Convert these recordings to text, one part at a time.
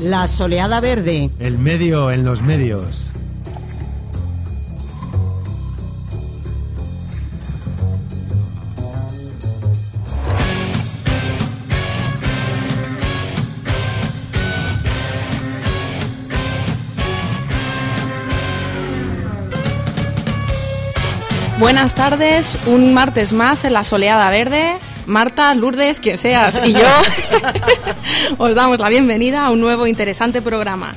La soleada verde. El medio en los medios. Buenas tardes, un martes más en la soleada verde. Marta, Lourdes, quien seas, y yo os damos la bienvenida a un nuevo interesante programa.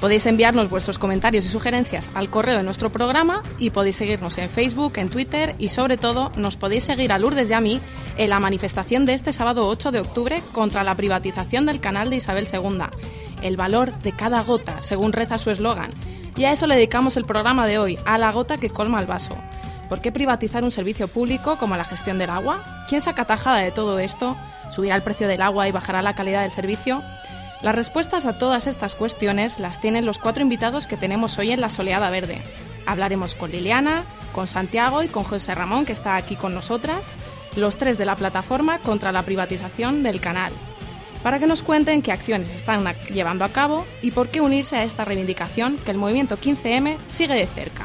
Podéis enviarnos vuestros comentarios y sugerencias al correo de nuestro programa y podéis seguirnos en Facebook, en Twitter y sobre todo nos podéis seguir a Lourdes y a mí en la manifestación de este sábado 8 de octubre contra la privatización del canal de Isabel II. El valor de cada gota, según reza su eslogan. Y a eso le dedicamos el programa de hoy, a la gota que colma el vaso. ¿Por qué privatizar un servicio público como la gestión del agua? ¿Quién saca tajada de todo esto? ¿Subirá el precio del agua y bajará la calidad del servicio? Las respuestas a todas estas cuestiones las tienen los cuatro invitados que tenemos hoy en la Soleada Verde. Hablaremos con Liliana, con Santiago y con José Ramón, que está aquí con nosotras, los tres de la plataforma contra la privatización del canal, para que nos cuenten qué acciones están llevando a cabo y por qué unirse a esta reivindicación que el movimiento 15M sigue de cerca.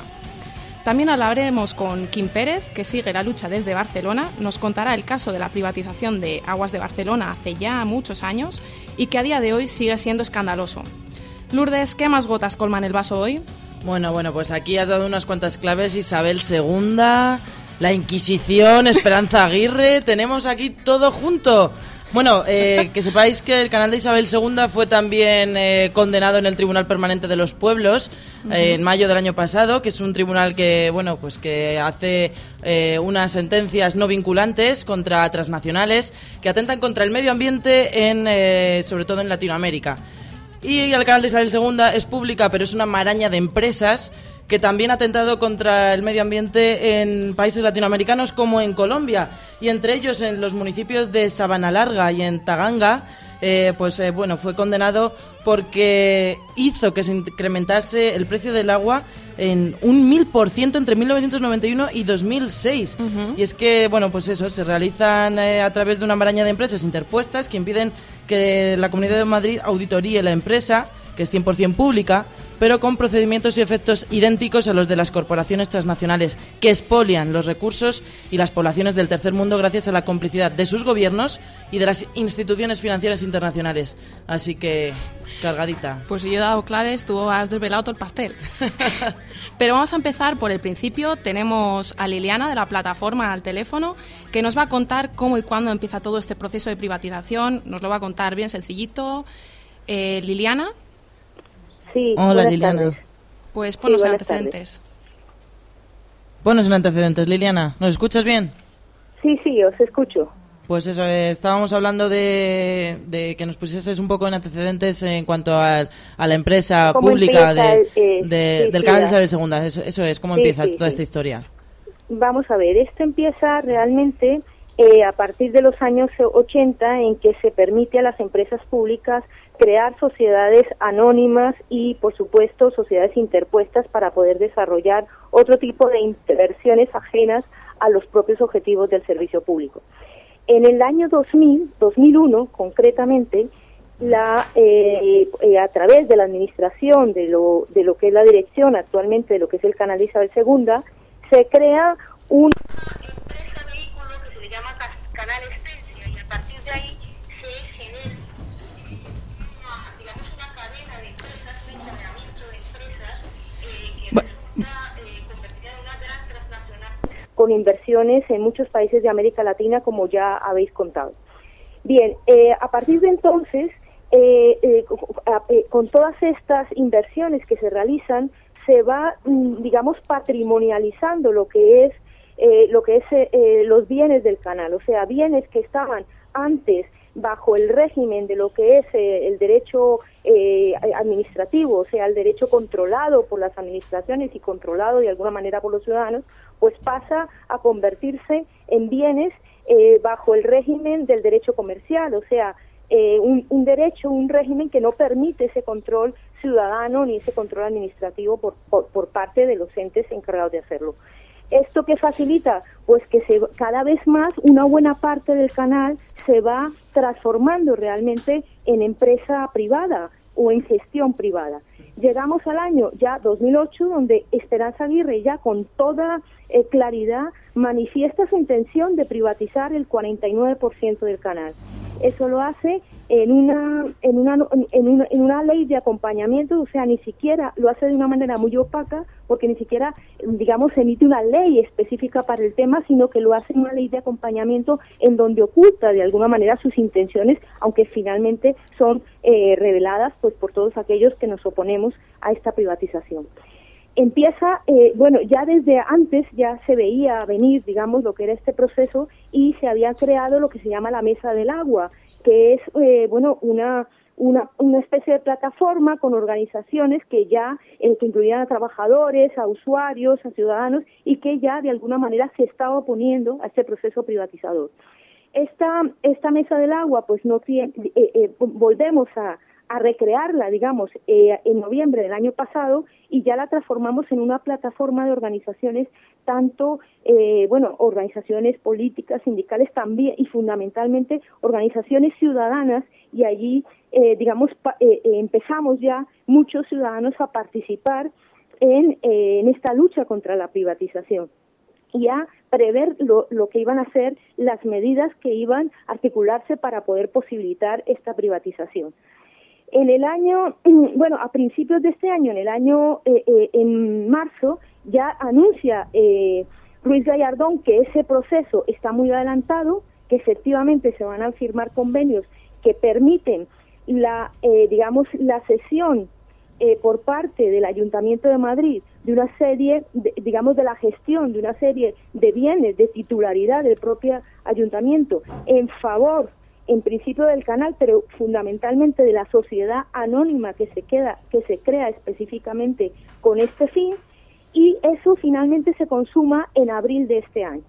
También hablaremos con Kim Pérez, que sigue la lucha desde Barcelona, nos contará el caso de la privatización de Aguas de Barcelona hace ya muchos años y que a día de hoy sigue siendo escandaloso. Lourdes, ¿qué más gotas colman el vaso hoy? Bueno, bueno, pues aquí has dado unas cuantas claves, Isabel II, la Inquisición, Esperanza Aguirre, tenemos aquí todo junto. Bueno, eh, que sepáis que el canal de Isabel II fue también eh, condenado en el Tribunal Permanente de los Pueblos eh, en mayo del año pasado, que es un tribunal que, bueno, pues que hace unas sentencias no vinculantes contra transnacionales que atentan contra el medio ambiente, en, sobre todo en Latinoamérica. Y el canal de Isabel II es pública, pero es una maraña de empresas que también ha atentado contra el medio ambiente en países latinoamericanos como en Colombia y entre ellos en los municipios de Sabana Larga y en Taganga. Eh, pues eh, bueno, fue condenado porque hizo que se incrementase el precio del agua en un mil por ciento entre 1991 y 2006. Y es que, bueno, pues eso, se realizan eh, a través de una maraña de empresas interpuestas que impiden que la Comunidad de Madrid auditoríe la empresa, que es 100% pública, pero con procedimientos y efectos idénticos a los de las corporaciones transnacionales que expolian los recursos y las poblaciones del tercer mundo gracias a la complicidad de sus gobiernos y de las instituciones financieras internacionales. Así que, cargadita. Pues si yo he dado claves, tú has desvelado todo el pastel. pero vamos a empezar por el principio. Tenemos a Liliana de la plataforma al teléfono que nos va a contar cómo y cuándo empieza todo este proceso de privatización. Nos lo va a contar bien sencillito. Eh, Liliana. Hola Liliana. Pues ponos en antecedentes. Ponos en antecedentes, Liliana. ¿Nos escuchas bien? Sí, sí, os escucho. Pues eso, eh, estábamos hablando de, que nos pusieses un poco en antecedentes en cuanto a, la empresa pública eh, del canal de Isabel Segunda. Eso, es, ¿cómo empieza toda esta historia? Vamos a ver, esto empieza realmente eh, a partir de los años 80 en que se permite a las empresas públicas crear sociedades anónimas y, por supuesto, sociedades interpuestas para poder desarrollar otro tipo de inversiones ajenas a los propios objetivos del servicio público. En el año 2000, 2001 concretamente, la, eh, eh, a través de la administración de lo, de lo que es la dirección actualmente de lo que es el canal Isabel II, se crea una empresa vehículo que se le llama Canal y a partir de ahí con inversiones en muchos países de América Latina, como ya habéis contado. Bien, eh, a partir de entonces, eh, eh, con todas estas inversiones que se realizan, se va, mm, digamos, patrimonializando lo que es lo que es los bienes del canal, o sea, bienes que estaban antes bajo el régimen de lo que es el derecho administrativo, o sea, el derecho controlado por las administraciones y controlado de alguna manera por los ciudadanos, pues pasa a convertirse en bienes eh, bajo el régimen del derecho comercial, o sea, eh, un, derecho, un régimen que no permite ese control ciudadano ni ese control administrativo por, por, parte de los entes encargados de hacerlo. ¿Esto qué facilita? Pues que se, cada vez más una buena parte del canal se va transformando realmente en empresa privada, o en gestión privada. Llegamos al año ya 2008, donde Esperanza Aguirre ya con toda eh, claridad manifiesta su intención de privatizar el 49% del canal. Eso lo hace en una, en una, en una, en una ley de acompañamiento, o sea, ni siquiera lo hace de una manera muy opaca, porque ni siquiera, digamos, emite una ley específica para el tema, sino que lo hace en una ley de acompañamiento en donde oculta de alguna manera sus intenciones, aunque finalmente son eh, reveladas pues por todos aquellos que nos oponemos a esta privatización empieza, eh, bueno, ya desde antes ya se veía venir, digamos, lo que era este proceso y se había creado lo que se llama la Mesa del Agua, que es, eh, bueno, una, una, una especie de plataforma con organizaciones que ya, eh, que incluían a trabajadores, a usuarios, a ciudadanos y que ya de alguna manera se estaba oponiendo a este proceso privatizador. Esta, esta Mesa del Agua, pues no tiene, volvemos a, a recrearla, digamos, eh, en noviembre del año pasado y ya la transformamos en una plataforma de organizaciones, tanto, eh, bueno, organizaciones políticas, sindicales también y fundamentalmente organizaciones ciudadanas y allí, eh, digamos, empezamos ya muchos ciudadanos a participar en, en esta lucha contra la privatización y a prever lo, lo, que iban a ser las medidas que iban a articularse para poder posibilitar esta privatización. En el año, bueno, a principios de este año, en el año, eh, eh, en marzo, ya anuncia eh, Luis Gallardón que ese proceso está muy adelantado, que efectivamente se van a firmar convenios que permiten la, digamos, la cesión por parte del Ayuntamiento de Madrid de una serie, digamos, de la gestión de una serie de bienes de titularidad del propio ayuntamiento en favor en principio del canal, pero fundamentalmente de la sociedad anónima que se queda, que se crea específicamente con este fin, y eso finalmente se consuma en abril de este año.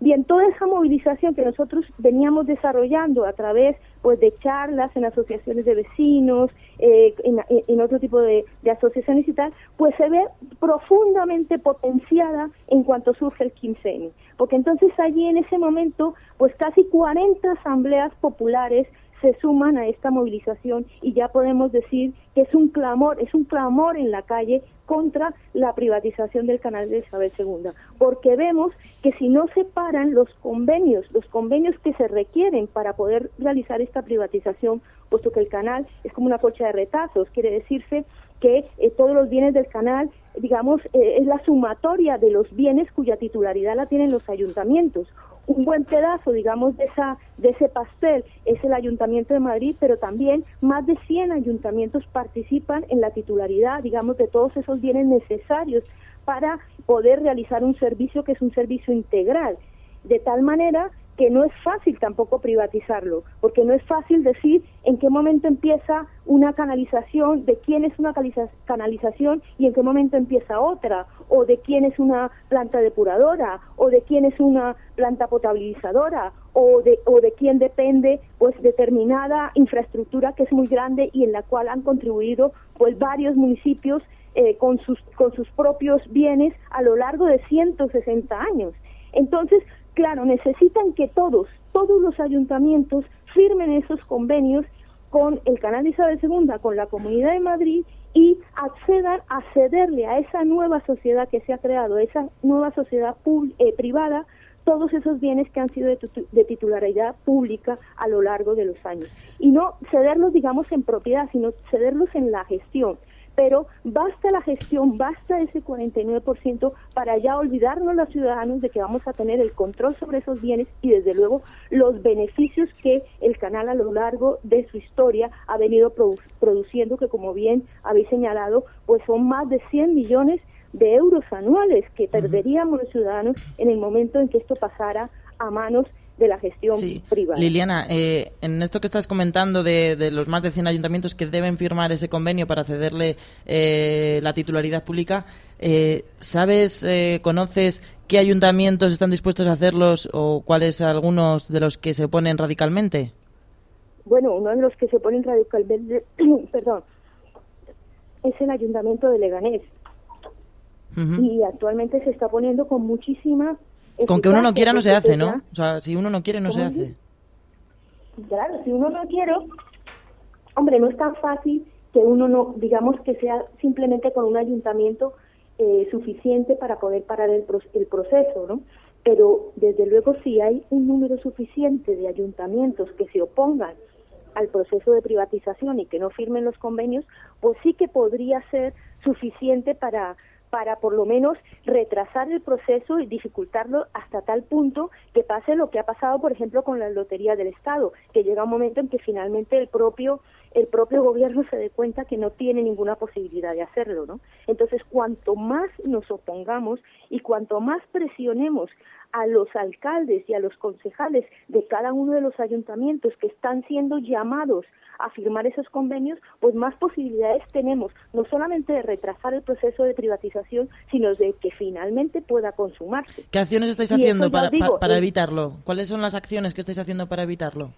Bien, toda esa movilización que nosotros veníamos desarrollando a través pues de charlas en asociaciones de vecinos, eh, en, otro tipo de, asociaciones y tal, pues se ve profundamente potenciada en cuanto surge el 15 porque entonces allí en ese momento pues casi 40 asambleas populares se suman a esta movilización y ya podemos decir que es un clamor, es un clamor en la calle contra la privatización del canal de Isabel II, porque vemos que si no se paran los convenios, los convenios que se requieren para poder realizar esta privatización, puesto que el canal es como una cocha de retazos, quiere decirse que eh, todos los bienes del canal, digamos, eh, es la sumatoria de los bienes cuya titularidad la tienen los ayuntamientos un buen pedazo, digamos, de, esa, de ese pastel es el Ayuntamiento de Madrid, pero también más de 100 ayuntamientos participan en la titularidad, digamos, de todos esos bienes necesarios para poder realizar un servicio que es un servicio integral. De tal manera que no es fácil tampoco privatizarlo, porque no es fácil decir en qué momento empieza una canalización, de quién es una canalización y en qué momento empieza otra, o de quién es una planta depuradora, o de quién es una planta potabilizadora, o de, o de quién depende pues determinada infraestructura que es muy grande y en la cual han contribuido pues varios municipios eh, con, sus, con sus propios bienes a lo largo de 160 años. Entonces, Claro, necesitan que todos, todos los ayuntamientos firmen esos convenios con el Canal de Isabel II, con la Comunidad de Madrid y accedan a cederle a esa nueva sociedad que se ha creado, esa nueva sociedad eh, privada, todos esos bienes que han sido de, de, titularidad pública a lo largo de los años. Y no cederlos, digamos, en propiedad, sino cederlos en la gestión pero basta la gestión, basta ese 49% para ya olvidarnos los ciudadanos de que vamos a tener el control sobre esos bienes y desde luego los beneficios que el canal a lo largo de su historia ha venido produciendo, que como bien habéis señalado, pues son más de 100 millones de euros anuales que perderíamos los ciudadanos en el momento en que esto pasara a manos de la gestión privada. Liliana, eh, en esto que estás comentando de, los más de 100 ayuntamientos que deben firmar ese convenio para cederle eh, la titularidad pública, eh, ¿sabes, conoces qué ayuntamientos están dispuestos a hacerlos o cuáles algunos de los que se oponen radicalmente? Bueno, uno de los que se oponen radicalmente, perdón, es el ayuntamiento de Leganés. Y actualmente se está poniendo con muchísima con que uno no quiera no se hace, ¿no? O sea, si uno no quiere no se hace. Claro, si uno no quiere, hombre, no es tan fácil que uno no, digamos que sea simplemente con un ayuntamiento eh, suficiente para poder parar el, el proceso, ¿no? Pero desde luego si hay un número suficiente de ayuntamientos que se opongan al proceso de privatización y que no firmen los convenios, pues sí que podría ser suficiente para para por lo menos retrasar el proceso y dificultarlo hasta tal punto que pase lo que ha pasado, por ejemplo, con la lotería del Estado, que llega un momento en que finalmente el propio el propio gobierno se dé cuenta que no tiene ninguna posibilidad de hacerlo, ¿no? Entonces, cuanto más nos opongamos y cuanto más presionemos a los alcaldes y a los concejales de cada uno de los ayuntamientos que están siendo llamados a firmar esos convenios, pues más posibilidades tenemos, no solamente de retrasar el proceso de privatización, sino de que finalmente pueda consumarse. ¿Qué acciones estáis haciendo para, para evitarlo? ¿Cuáles son las acciones que estáis haciendo para evitarlo?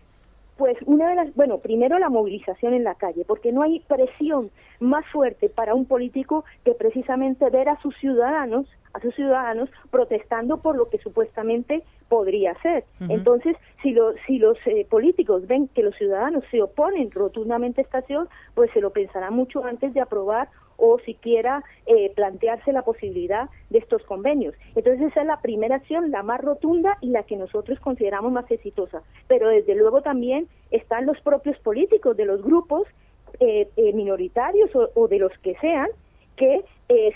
Pues una de las, bueno, primero la movilización en la calle, porque no hay presión más fuerte para un político que precisamente ver a sus ciudadanos, a sus ciudadanos protestando por lo que supuestamente podría ser. Entonces, si, lo, si los eh, políticos ven que los ciudadanos se oponen rotundamente a esta acción, pues se lo pensarán mucho antes de aprobar o siquiera eh, plantearse la posibilidad de estos convenios. Entonces esa es la primera acción, la más rotunda y la que nosotros consideramos más exitosa. Pero desde luego también están los propios políticos de los grupos eh, eh, minoritarios o, de los que sean que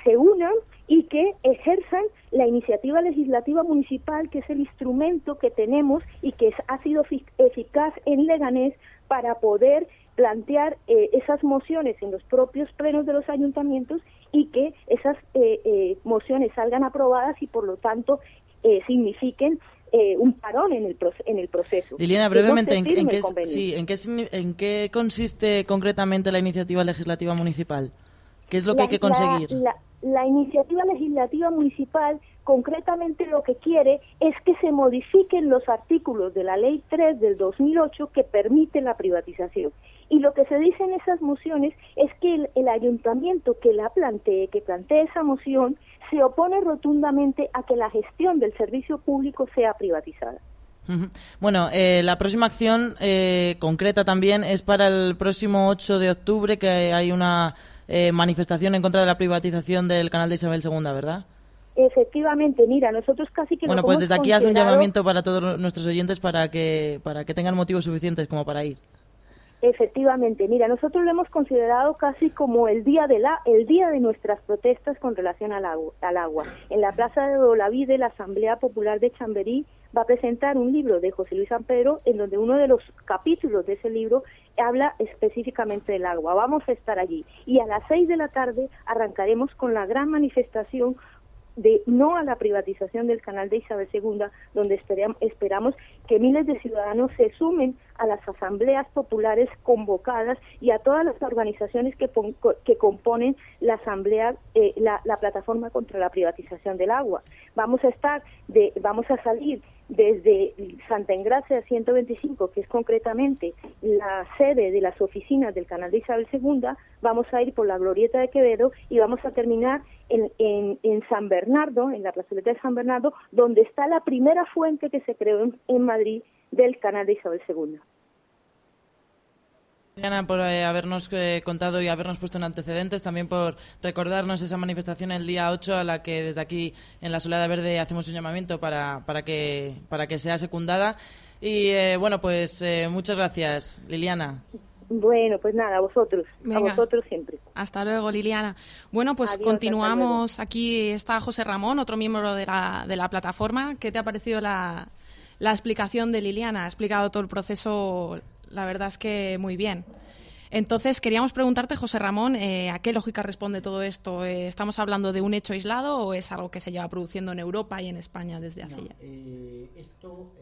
se unan y que ejerzan la iniciativa legislativa municipal, que es el instrumento que tenemos y que ha sido eficaz en Leganés para poder plantear eh, esas mociones en los propios plenos de los ayuntamientos y que esas eh, eh, mociones salgan aprobadas y por lo tanto signifiquen un parón en el, en el proceso. Liliana, brevemente, ¿en, qué, sí, ¿en, qué, ¿en qué consiste concretamente la iniciativa legislativa municipal? ¿Qué es lo que hay que conseguir? la iniciativa legislativa municipal concretamente lo que quiere es que se modifiquen los artículos de la Ley 3 del 2008 que permiten la privatización. Y lo que se dice en esas mociones es que el, ayuntamiento que la plantee, que plantee esa moción, se opone rotundamente a que la gestión del servicio público sea privatizada. Bueno, eh, la próxima acción eh, concreta también es para el próximo 8 de octubre, que hay una eh, manifestación en contra de la privatización del canal de Isabel II, ¿verdad? Efectivamente, mira, nosotros casi que bueno, pues desde aquí hace un llamamiento para todos nuestros oyentes para que para que tengan motivos suficientes como para ir. Efectivamente, mira, nosotros lo hemos considerado casi como el día de la el día de nuestras protestas con relación al agua. Al agua. En la Plaza de Olavide, la Asamblea Popular de Chamberí va a presentar un libro de José Luis San Pedro en donde uno de los capítulos de ese libro habla específicamente del agua. Vamos a estar allí y a las seis de la tarde arrancaremos con la gran manifestación de no a la privatización del canal de Isabel II, donde esperamos que miles de ciudadanos se sumen a las asambleas populares convocadas y a todas las organizaciones que, componen la asamblea, eh, la, la, plataforma contra la privatización del agua. Vamos a estar, de, vamos a salir desde Santa Engracia 125, que es concretamente la sede de las oficinas del canal de Isabel II, vamos a ir por la Glorieta de Quevedo y vamos a terminar en, en, San Bernardo, en la plazoleta de San Bernardo, donde está la primera fuente que se creó en Madrid del canal de Isabel II. Ana, por eh, habernos eh, contado y habernos puesto en antecedentes, también por recordarnos esa manifestación el día 8 a la que desde aquí en la Soledad Verde hacemos un llamamiento para, para, que, para que sea secundada. Y eh, bueno, pues muchas gracias, Liliana. Bueno, pues nada, a vosotros, a vosotros siempre. Hasta luego, Liliana. Bueno, pues continuamos. Aquí está José Ramón, otro miembro de la, de la plataforma. ¿Qué te ha parecido la, la explicación de Liliana? Ha explicado todo el proceso la verdad es que muy bien. Entonces, queríamos preguntarte, José Ramón, eh, ¿a qué lógica responde todo esto? Eh, ¿Estamos hablando de un hecho aislado o es algo que se lleva produciendo en Europa y en España desde hace ya? Eh, esto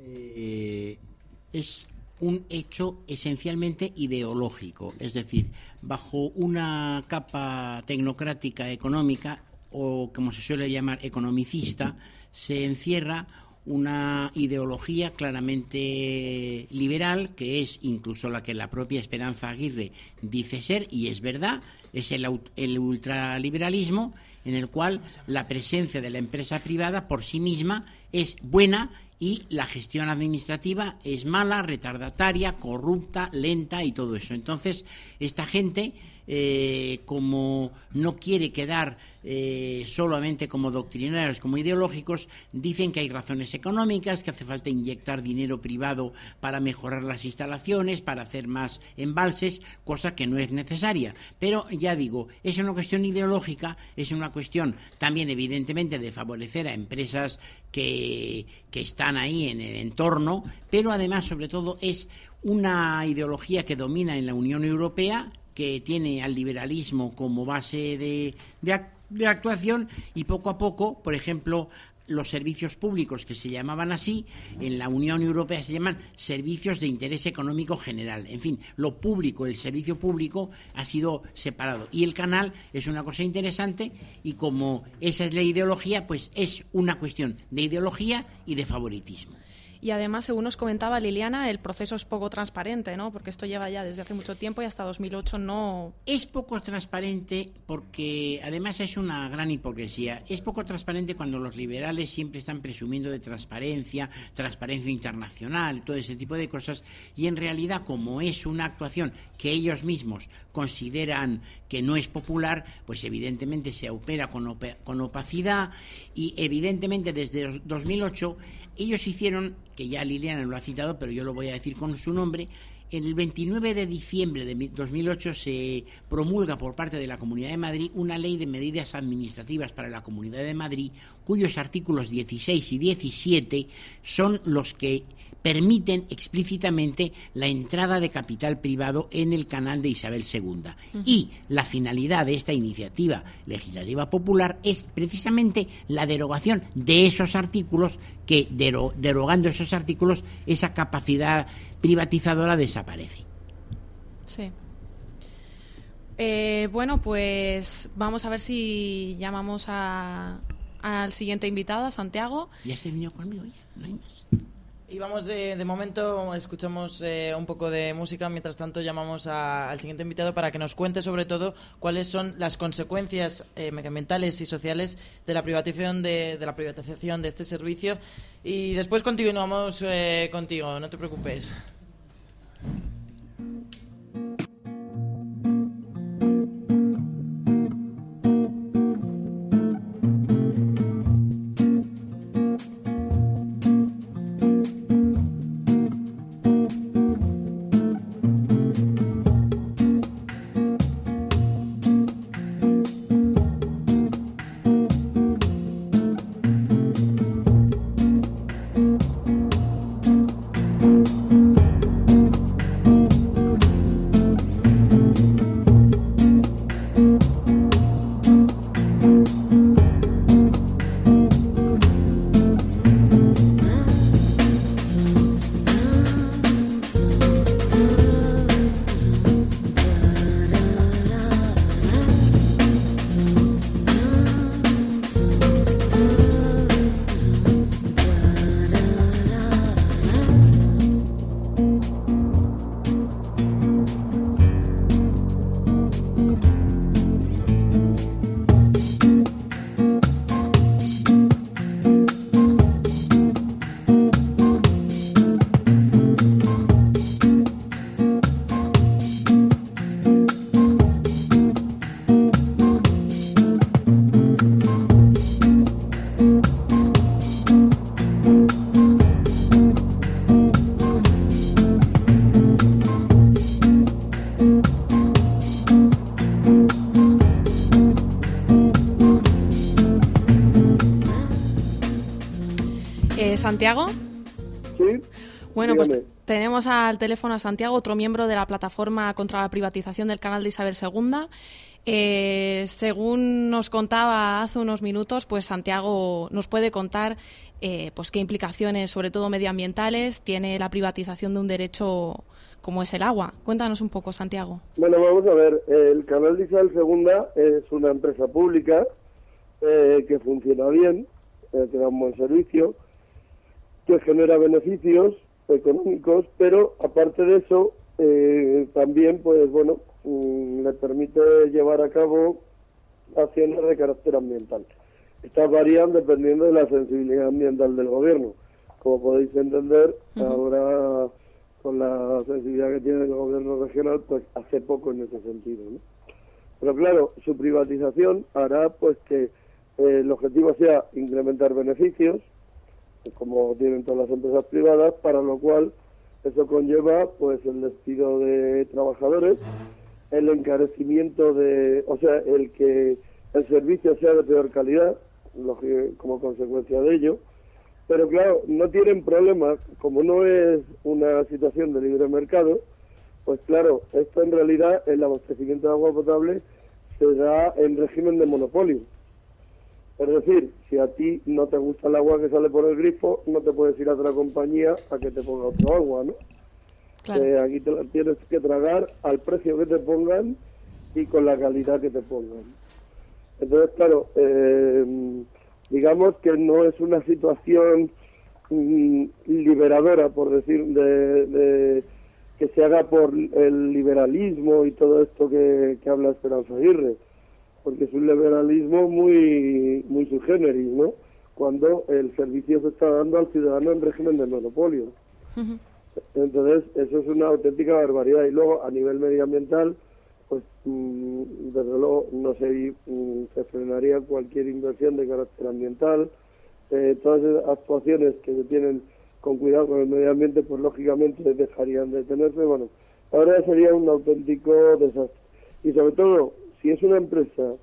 es un hecho esencialmente ideológico, es decir, bajo una capa tecnocrática económica o como se suele llamar economicista, se encierra una ideología claramente liberal, que es incluso la que la propia Esperanza Aguirre dice ser, y es verdad, es el, el ultraliberalismo, en el cual la presencia de la empresa privada por sí misma es buena y la gestión administrativa es mala, retardataria, corrupta, lenta y todo eso. Entonces, esta gente eh, como no quiere quedar eh, solamente como doctrinarios, como ideológicos, dicen que hay razones económicas, que hace falta inyectar dinero privado para mejorar las instalaciones, para hacer más embalses, cosa que no es necesaria. Pero ya digo, es una cuestión ideológica, es una cuestión también evidentemente de favorecer a empresas que, que están ahí en el entorno, pero además sobre todo es una ideología que domina en la Unión Europea, que tiene al liberalismo como base de, de, actuación y poco a poco, por ejemplo, los servicios públicos que se llamaban así, en la Unión Europea se llaman servicios de interés económico general. En fin, lo público, el servicio público ha sido separado. Y el canal es una cosa interesante y como esa es la ideología, pues es una cuestión de ideología y de favoritismo. Y además, según nos comentaba Liliana, el proceso es poco transparente, ¿no? Porque esto lleva ya desde hace mucho tiempo y hasta 2008 no... Es poco transparente porque además es una gran hipocresía. Es poco transparente cuando los liberales siempre están presumiendo de transparencia, transparencia internacional, todo ese tipo de cosas. Y en realidad, como es una actuación que ellos mismos consideran que no es popular, pues evidentemente se opera con, con opacidad y evidentemente desde 2008 ellos hicieron, que ya Liliana lo ha citado, pero yo lo voy a decir con su nombre, el 29 de diciembre de 2008 se promulga por parte de la Comunidad de Madrid una ley de medidas administrativas para la Comunidad de Madrid, cuyos artículos 16 y 17 son los que permiten explícitamente la entrada de capital privado en el canal de Isabel II. Y la finalidad de esta iniciativa legislativa popular es precisamente la derogación de esos artículos que, derogando esos artículos, esa capacidad privatizadora desaparece. Sí. Eh, bueno, pues vamos a ver si llamamos al siguiente invitado, a Santiago. Ya se venido conmigo, ya, no hay más. Y vamos de, momento, escuchamos eh, un poco de música, mientras tanto llamamos al siguiente invitado para que nos cuente sobre todo cuáles son las consecuencias eh, medioambientales y sociales de la privatización de, de, la privatización de este servicio. Y después continuamos eh, contigo, no te preocupes. Bueno, pues tenemos al teléfono a Santiago, otro miembro de la plataforma contra la privatización del canal de Isabel II. Eh, según nos contaba hace unos minutos, pues Santiago nos puede contar eh, pues qué implicaciones, sobre todo medioambientales, tiene la privatización de un derecho como es el agua. Cuéntanos un poco, Santiago. Bueno, vamos a ver. El canal de Isabel II es una empresa pública eh, que funciona bien, que da un buen servicio que genera beneficios económicos, pero aparte de eso, eh, también, pues bueno, mm, le permite llevar a cabo acciones de carácter ambiental. Estas varían dependiendo de la sensibilidad ambiental del gobierno. Como podéis entender, ahora con la sensibilidad que tiene el gobierno regional, pues hace poco en ese sentido. ¿no? Pero claro, su privatización hará pues que eh, el objetivo sea incrementar beneficios, como tienen todas las empresas privadas, para lo cual eso conlleva pues el despido de trabajadores, el encarecimiento de, o sea, el que el servicio sea de peor calidad, como consecuencia de ello. Pero claro, no tienen problema, como no es una situación de libre mercado, pues claro, esto en realidad, el abastecimiento de agua potable se da en régimen de monopolio. Es decir, si a ti no te gusta el agua que sale por el grifo, no te puedes ir a otra compañía a que te ponga otro agua, ¿no? Eh, aquí te la tienes que tragar al precio que te pongan y con la calidad que te pongan. Entonces, claro, eh, digamos que no es una situación mm, liberadora, por decir, de, que se haga por el liberalismo y todo esto que, habla Esperanza Aguirre, porque es un liberalismo muy, muy subgéneris, ¿no? Cuando el servicio se está dando al ciudadano en régimen de monopolio. Entonces, eso es una auténtica barbaridad. Y luego, a nivel medioambiental, pues mm, desde luego no se, mm, se frenaría cualquier inversión de carácter ambiental. Eh, todas esas actuaciones que se tienen con cuidado con el medio ambiente, pues lógicamente dejarían de tenerse. Bueno, ahora sería un auténtico desastre. Y sobre todo, si es una empresa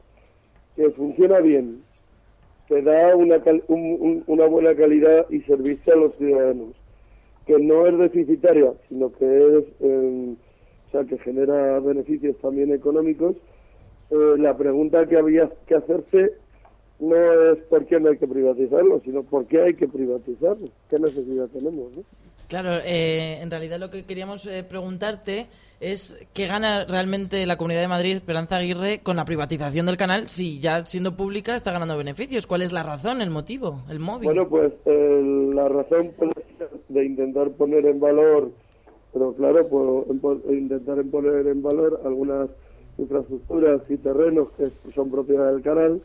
que funciona bien, que da una, una buena calidad y servicio a los ciudadanos, que no es deficitaria, sino que es, eh, o sea, que genera beneficios también económicos, eh, la pregunta que había que hacerse no es por qué no hay que privatizarlo, sino por qué hay que privatizarlo, qué necesidad tenemos. ¿no? Claro, eh, en realidad lo que queríamos preguntarte es qué gana realmente la Comunidad de Madrid, Esperanza Aguirre, con la privatización del canal, si ya siendo pública está ganando beneficios. ¿Cuál es la razón, el motivo, el móvil? Bueno, pues la razón de intentar poner en valor, pero claro, pues, intentar poner en valor algunas infraestructuras y terrenos que son propiedad del canal.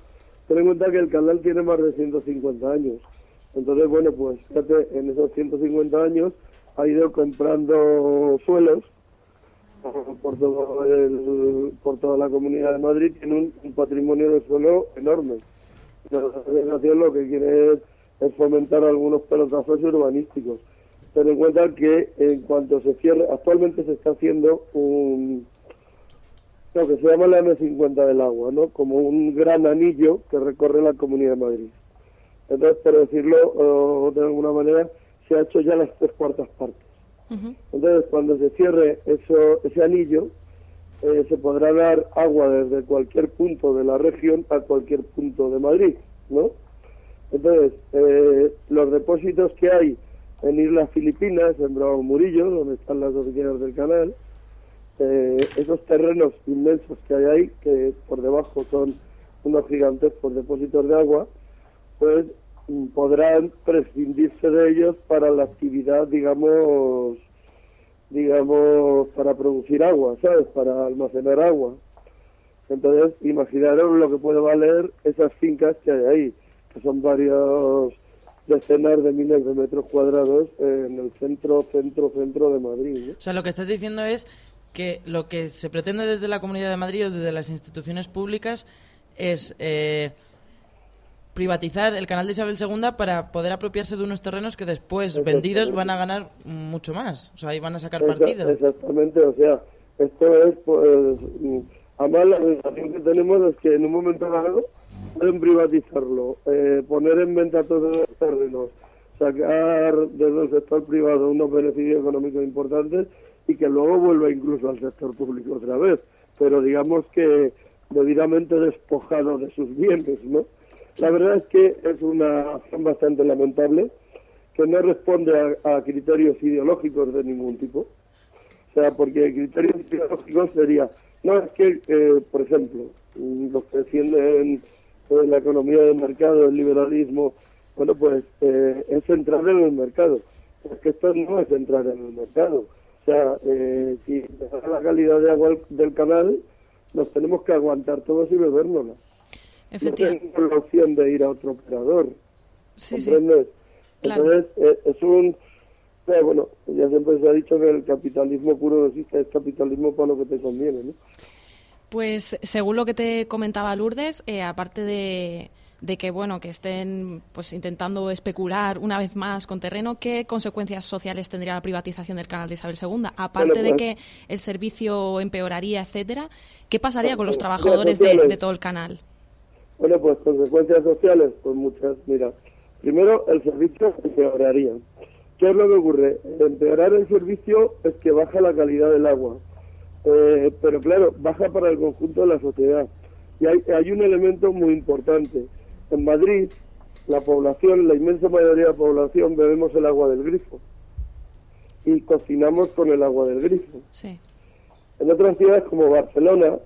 Ten en cuenta que el canal tiene más de 150 años. Entonces, bueno, pues fíjate, en esos 150 años ha ido comprando suelos por todo el, por toda la comunidad de Madrid, tiene un, patrimonio de suelo enorme. La organización lo que quiere es, es fomentar algunos pelotazos urbanísticos ten en cuenta que en cuanto se cierre, actualmente se está haciendo un, lo que se llama la M50 del agua, ¿no? Como un gran anillo que recorre la Comunidad de Madrid. Entonces, por decirlo de alguna manera, se ha hecho ya las tres cuartas partes. Entonces, cuando se cierre eso, ese anillo, eh, se podrá dar agua desde cualquier punto de la región a cualquier punto de Madrid, ¿no? Entonces, eh, los depósitos que hay en Islas Filipinas, en Bravo Murillo, donde están las oficinas del canal. Eh, esos terrenos inmensos que hay ahí, que por debajo son unos gigantescos depósitos de agua, pues podrán prescindirse de ellos para la actividad, digamos, digamos, para producir agua, ¿sabes? Para almacenar agua. Entonces, imaginaros lo que puede valer esas fincas que hay ahí, que son varios decenas de miles de metros cuadrados en el centro, centro, centro de Madrid. O sea, lo que estás diciendo es que lo que se pretende desde la Comunidad de Madrid o desde las instituciones públicas es eh, privatizar el canal de Isabel II para poder apropiarse de unos terrenos que después vendidos van a ganar mucho más. O sea, ahí van a sacar partido. Exactamente, o sea, esto es, pues, además la sensación que tenemos es que en un momento dado pueden privatizarlo, eh, poner en venta todos los terrenos, sacar desde el sector privado unos beneficios económicos importantes y que luego vuelva incluso al sector público otra vez, pero digamos que debidamente despojado de sus bienes, ¿no? La verdad es que es una acción bastante lamentable que no responde a, criterios ideológicos de ningún tipo. O sea, porque criterios ideológicos sería, no es que, eh, por ejemplo, los que defienden la economía del mercado, el liberalismo, bueno, pues eh, es entrar en el mercado. Porque esto no es entrar en el mercado. O sea, eh, si la calidad de agua del canal, nos tenemos que aguantar todos y bebérnosla. Efectivamente. No tenemos la opción de ir a otro operador. Sí, sí. Entonces, eh, es un... bueno, ya siempre se ha dicho que el capitalismo puro no existe, es capitalismo para lo que te conviene, ¿no? Pues según lo que te comentaba Lourdes, eh, aparte de, de que bueno que estén pues intentando especular una vez más con terreno, ¿qué consecuencias sociales tendría la privatización del canal de Isabel II? Aparte de pues- que el servicio empeoraría, etcétera, ¿qué pasaría con los Consecuencias trabajadores de todo el canal? Bueno, pues consecuencias sociales, pues muchas. Mira, primero el servicio empeoraría. ¿Qué es lo que ocurre? Empeorar el servicio es que baja la calidad del agua. Eh, pero claro, baja para el conjunto de la sociedad. Y hay, hay un elemento muy importante. En Madrid, la población, la inmensa mayoría de la población, bebemos el agua del grifo. Y cocinamos con el agua del grifo. Sí. En otras ciudades como Barcelona,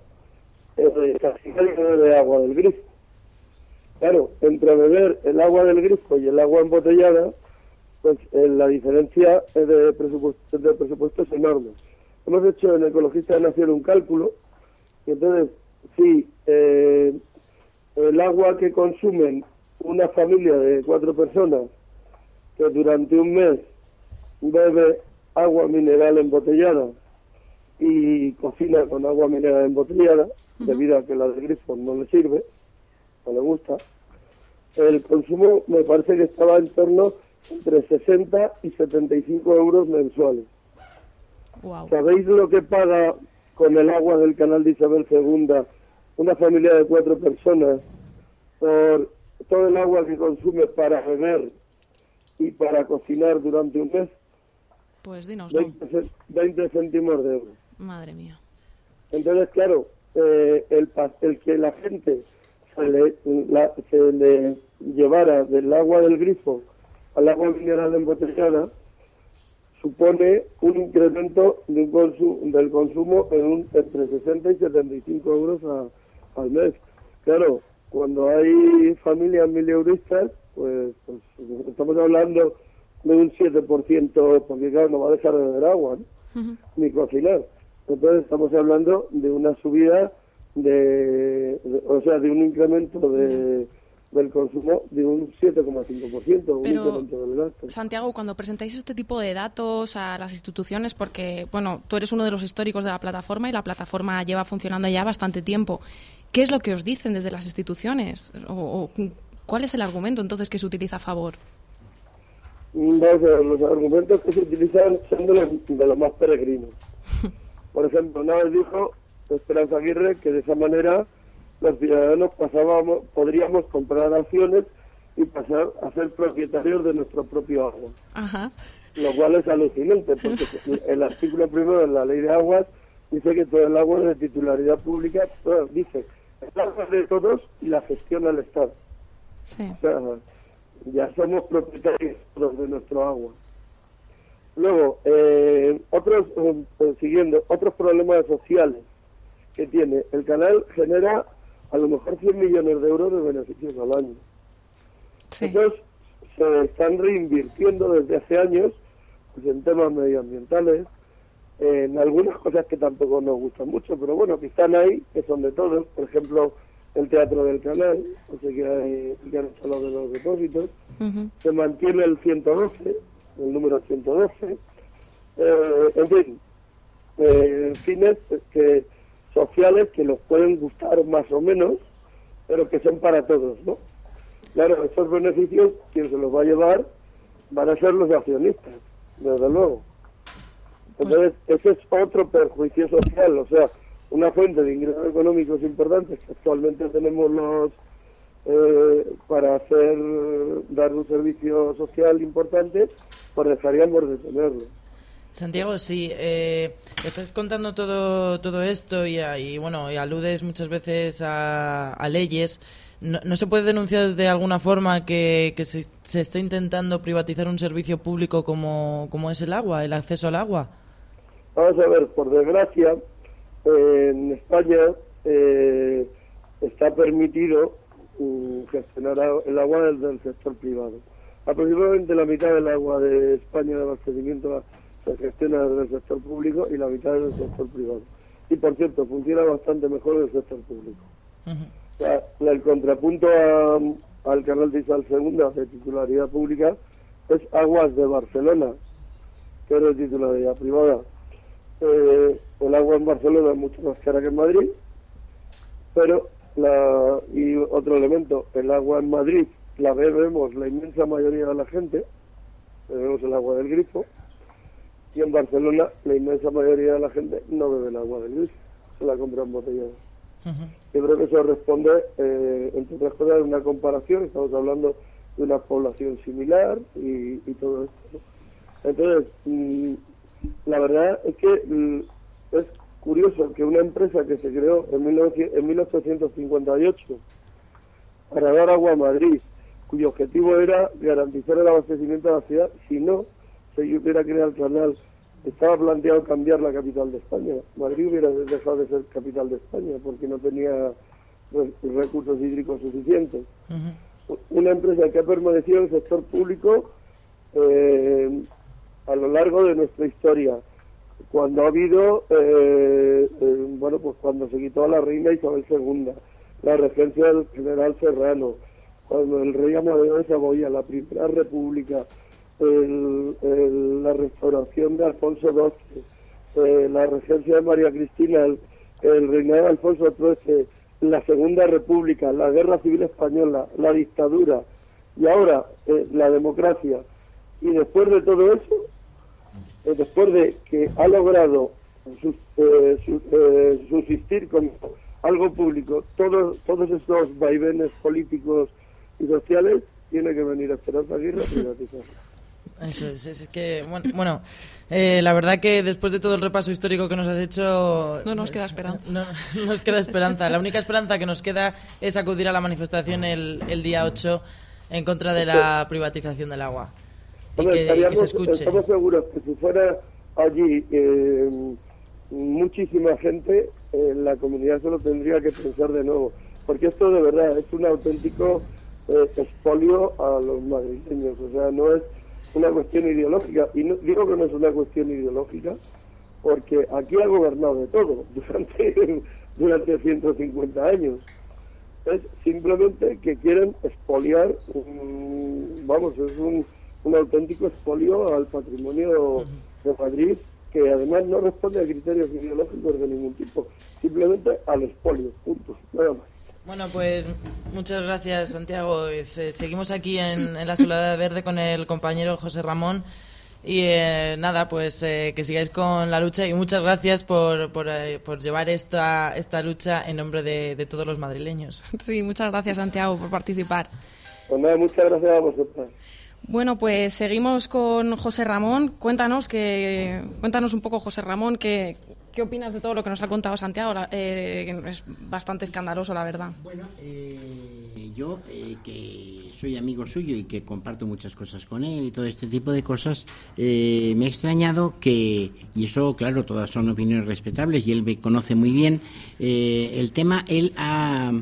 eh, casi nadie bebe agua del grifo. Claro, entre beber el agua del grifo y el agua embotellada, pues eh, la diferencia eh, de presupuesto, de presupuesto es enorme. Hemos hecho en Ecologista de Nación un cálculo, y entonces, si eh, el agua que consumen una familia de cuatro personas, que durante un mes bebe agua mineral embotellada, y cocina con agua mineral embotellada, debido a que la del grifo no le sirve, no le gusta, el consumo me parece que estaba en torno entre 60 y 75 euros mensuales. Wow. ¿Sabéis lo que paga con el agua del canal de Isabel II una familia de cuatro personas por todo el agua que consume para beber y para cocinar durante un mes? Pues dinos, ¿no? 20, cen- 20 céntimos de euro. Madre mía. Entonces, claro, eh, el, el que la gente se le, la- se le llevara del agua del grifo al agua mineral embotellada supone un incremento de un consu- del consumo en un, entre 60 y 75 euros a- al mes. Claro, cuando hay familias mileuristas, pues, pues estamos hablando de un 7%, porque claro, no va a dejar de beber agua, ¿no? ni cocinar. Entonces estamos hablando de una subida de, de- o sea, de un incremento de, del consumo de un 7,5%, un incremento del gasto. Santiago, cuando presentáis este tipo de datos a las instituciones, porque, bueno, tú eres uno de los históricos de la plataforma y la plataforma lleva funcionando ya bastante tiempo, ¿qué es lo que os dicen desde las instituciones? ¿O, o cuál es el argumento entonces que se utiliza a favor? Ver, los argumentos que se utilizan son de los, de los más peregrinos. Por ejemplo, una vez dijo Esperanza Aguirre que de esa manera los ciudadanos pasábamos, podríamos comprar acciones y pasar a ser propietarios de nuestro propio agua. Ajá. lo cual es alucinante, porque el artículo primero de la ley de aguas dice que todo el agua es de titularidad pública, bueno, dice, el agua es de todos y la gestiona el Estado. Sí. O sea, ya somos propietarios de nuestro agua. Luego, eh, otros, eh, siguiendo, otros problemas sociales que tiene. El canal genera a lo mejor 100 millones de euros de beneficios al año. Sí. Esos se están reinvirtiendo desde hace años pues, en temas medioambientales, en algunas cosas que tampoco nos gustan mucho, pero bueno, que están ahí, que son de todos. Por ejemplo, el Teatro del Canal, o sea, que, hay, que han lo de los depósitos. Se mantiene el 112, el número 112. Eh, en fin, eh, fines que sociales que nos pueden gustar más o menos, pero que son para todos, ¿no? Claro, esos beneficios, quien se los va a llevar van a ser los accionistas, desde luego. Entonces, ese es otro perjuicio social, o sea, una fuente de ingresos económicos importantes que actualmente tenemos los eh, para hacer dar un servicio social importante, pues dejaríamos de tenerlo. Santiago, sí, eh, estás contando todo, todo esto y, y, bueno, y aludes muchas veces a, a leyes. No, se puede denunciar de alguna forma que, se, esté intentando privatizar un servicio público como, como es el agua, el acceso al agua? Vamos a ver, por desgracia, en España eh, está permitido mm, gestionar el agua desde el sector privado. Aproximadamente la mitad del agua de España de abastecimiento se gestiona desde el sector público y la mitad desde el sector privado. Y por cierto, funciona bastante mejor el sector público. O sea, el contrapunto a- al canal de Isabel II de titularidad pública es Aguas de Barcelona, que es de titularidad privada. Eh, el agua en Barcelona es mucho más cara que en Madrid pero la, y otro elemento, el agua en Madrid la bebemos la inmensa mayoría de la gente, bebemos el agua del grifo, y en Barcelona la inmensa mayoría de la gente no bebe el agua del grifo, se la compra en botellas. Yo creo que eso responde, eh, entre otras cosas, a una comparación, estamos hablando de una población similar y, todo esto. Entonces, mm, la verdad es que mm, es curioso que una empresa que se creó en, en 1858 para dar agua a Madrid, cuyo objetivo era garantizar el abastecimiento de la ciudad, si no se hubiera creado el canal, estaba planteado cambiar la capital de España. Madrid hubiera dejado de ser capital de España porque no tenía recursos hídricos suficientes. Una empresa que ha permanecido en el sector público eh, a lo largo de nuestra historia cuando ha habido, eh, eh, bueno, pues cuando se quitó a la reina Isabel II, la regencia del general Serrano, cuando el rey Amadeo de Saboya, la Primera República, la restauración de Alfonso XII, eh, la regencia de María Cristina, el, reinado de Alfonso XIII, la Segunda República, la Guerra Civil Española, la dictadura y ahora la democracia. Y después de todo eso, eh, después de que ha logrado eh, eh, subsistir como algo público, todos, todos estos vaivenes políticos y sociales, tiene que venir a Esperanza Aguirre a privatizar. Eso es, es que, bueno, la verdad que después de todo el repaso histórico que nos has hecho... No nos queda esperanza. No, nos queda esperanza. La única esperanza que nos queda es acudir a la manifestación el, el día 8 en contra de la privatización del agua Estamos seguros que si fuera allí eh, muchísima gente, eh, la comunidad se lo tendría que pensar de nuevo. Porque esto de verdad es un auténtico eh, expolio a los madrileños. O sea, no es una cuestión ideológica. Y no, digo que no es una cuestión ideológica porque aquí ha gobernado de todo durante, durante 150 años. Es simplemente que quieren expoliar, vamos, es un un auténtico expolio al patrimonio de Madrid que además no responde a criterios ideológicos de ningún tipo, simplemente al expolio, punto, nada más. Bueno, pues muchas gracias, Santiago. Eh, seguimos aquí en, la Soledad Verde con el compañero José Ramón. Y eh, nada, pues eh, que sigáis con la lucha y muchas gracias por, por, llevar esta, esta lucha en nombre de, de, todos los madrileños. Sí, muchas gracias, Santiago, por participar. Pues nada, muchas gracias a vosotros. Bueno, pues seguimos con José Ramón. Cuéntanos que, cuéntanos un poco, José Ramón, qué, qué opinas de todo lo que nos ha contado Santiago. Eh, es bastante escandaloso, la verdad. Bueno, eh, yo eh, que soy amigo suyo y que comparto muchas cosas con él y todo este tipo de cosas, me ha extrañado que, y eso, claro, todas son opiniones respetables y él me conoce muy bien, el tema, él ha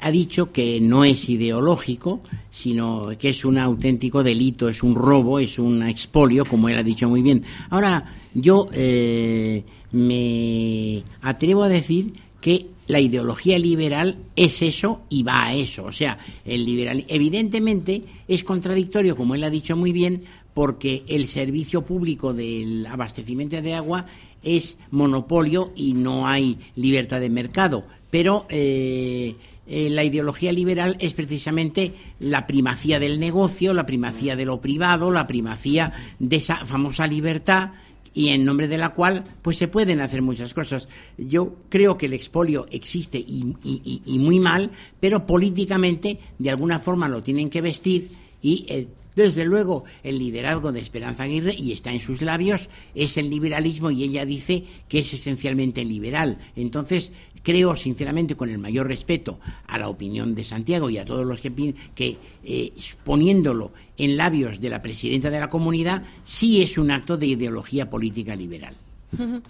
ha dicho que no es ideológico, sino que es un auténtico delito, es un robo, es un expolio, como él ha dicho muy bien. Ahora, yo eh, me atrevo a decir que la ideología liberal es eso y va a eso. O sea, el liberal evidentemente es contradictorio, como él ha dicho muy bien, porque el servicio público del abastecimiento de agua es monopolio y no hay libertad de mercado. Pero eh, eh, la ideología liberal es precisamente la primacía del negocio, la primacía de lo privado, la primacía de esa famosa libertad y en nombre de la cual pues se pueden hacer muchas cosas. Yo creo que el expolio existe y, muy mal, pero políticamente de alguna forma lo tienen que vestir y eh, desde luego el liderazgo de Esperanza Aguirre, y está en sus labios, es el liberalismo y ella dice que es esencialmente liberal. Entonces creo sinceramente con el mayor respeto a la opinión de Santiago y a todos los que que eh, poniéndolo en labios de la presidenta de la comunidad sí es un acto de ideología política liberal.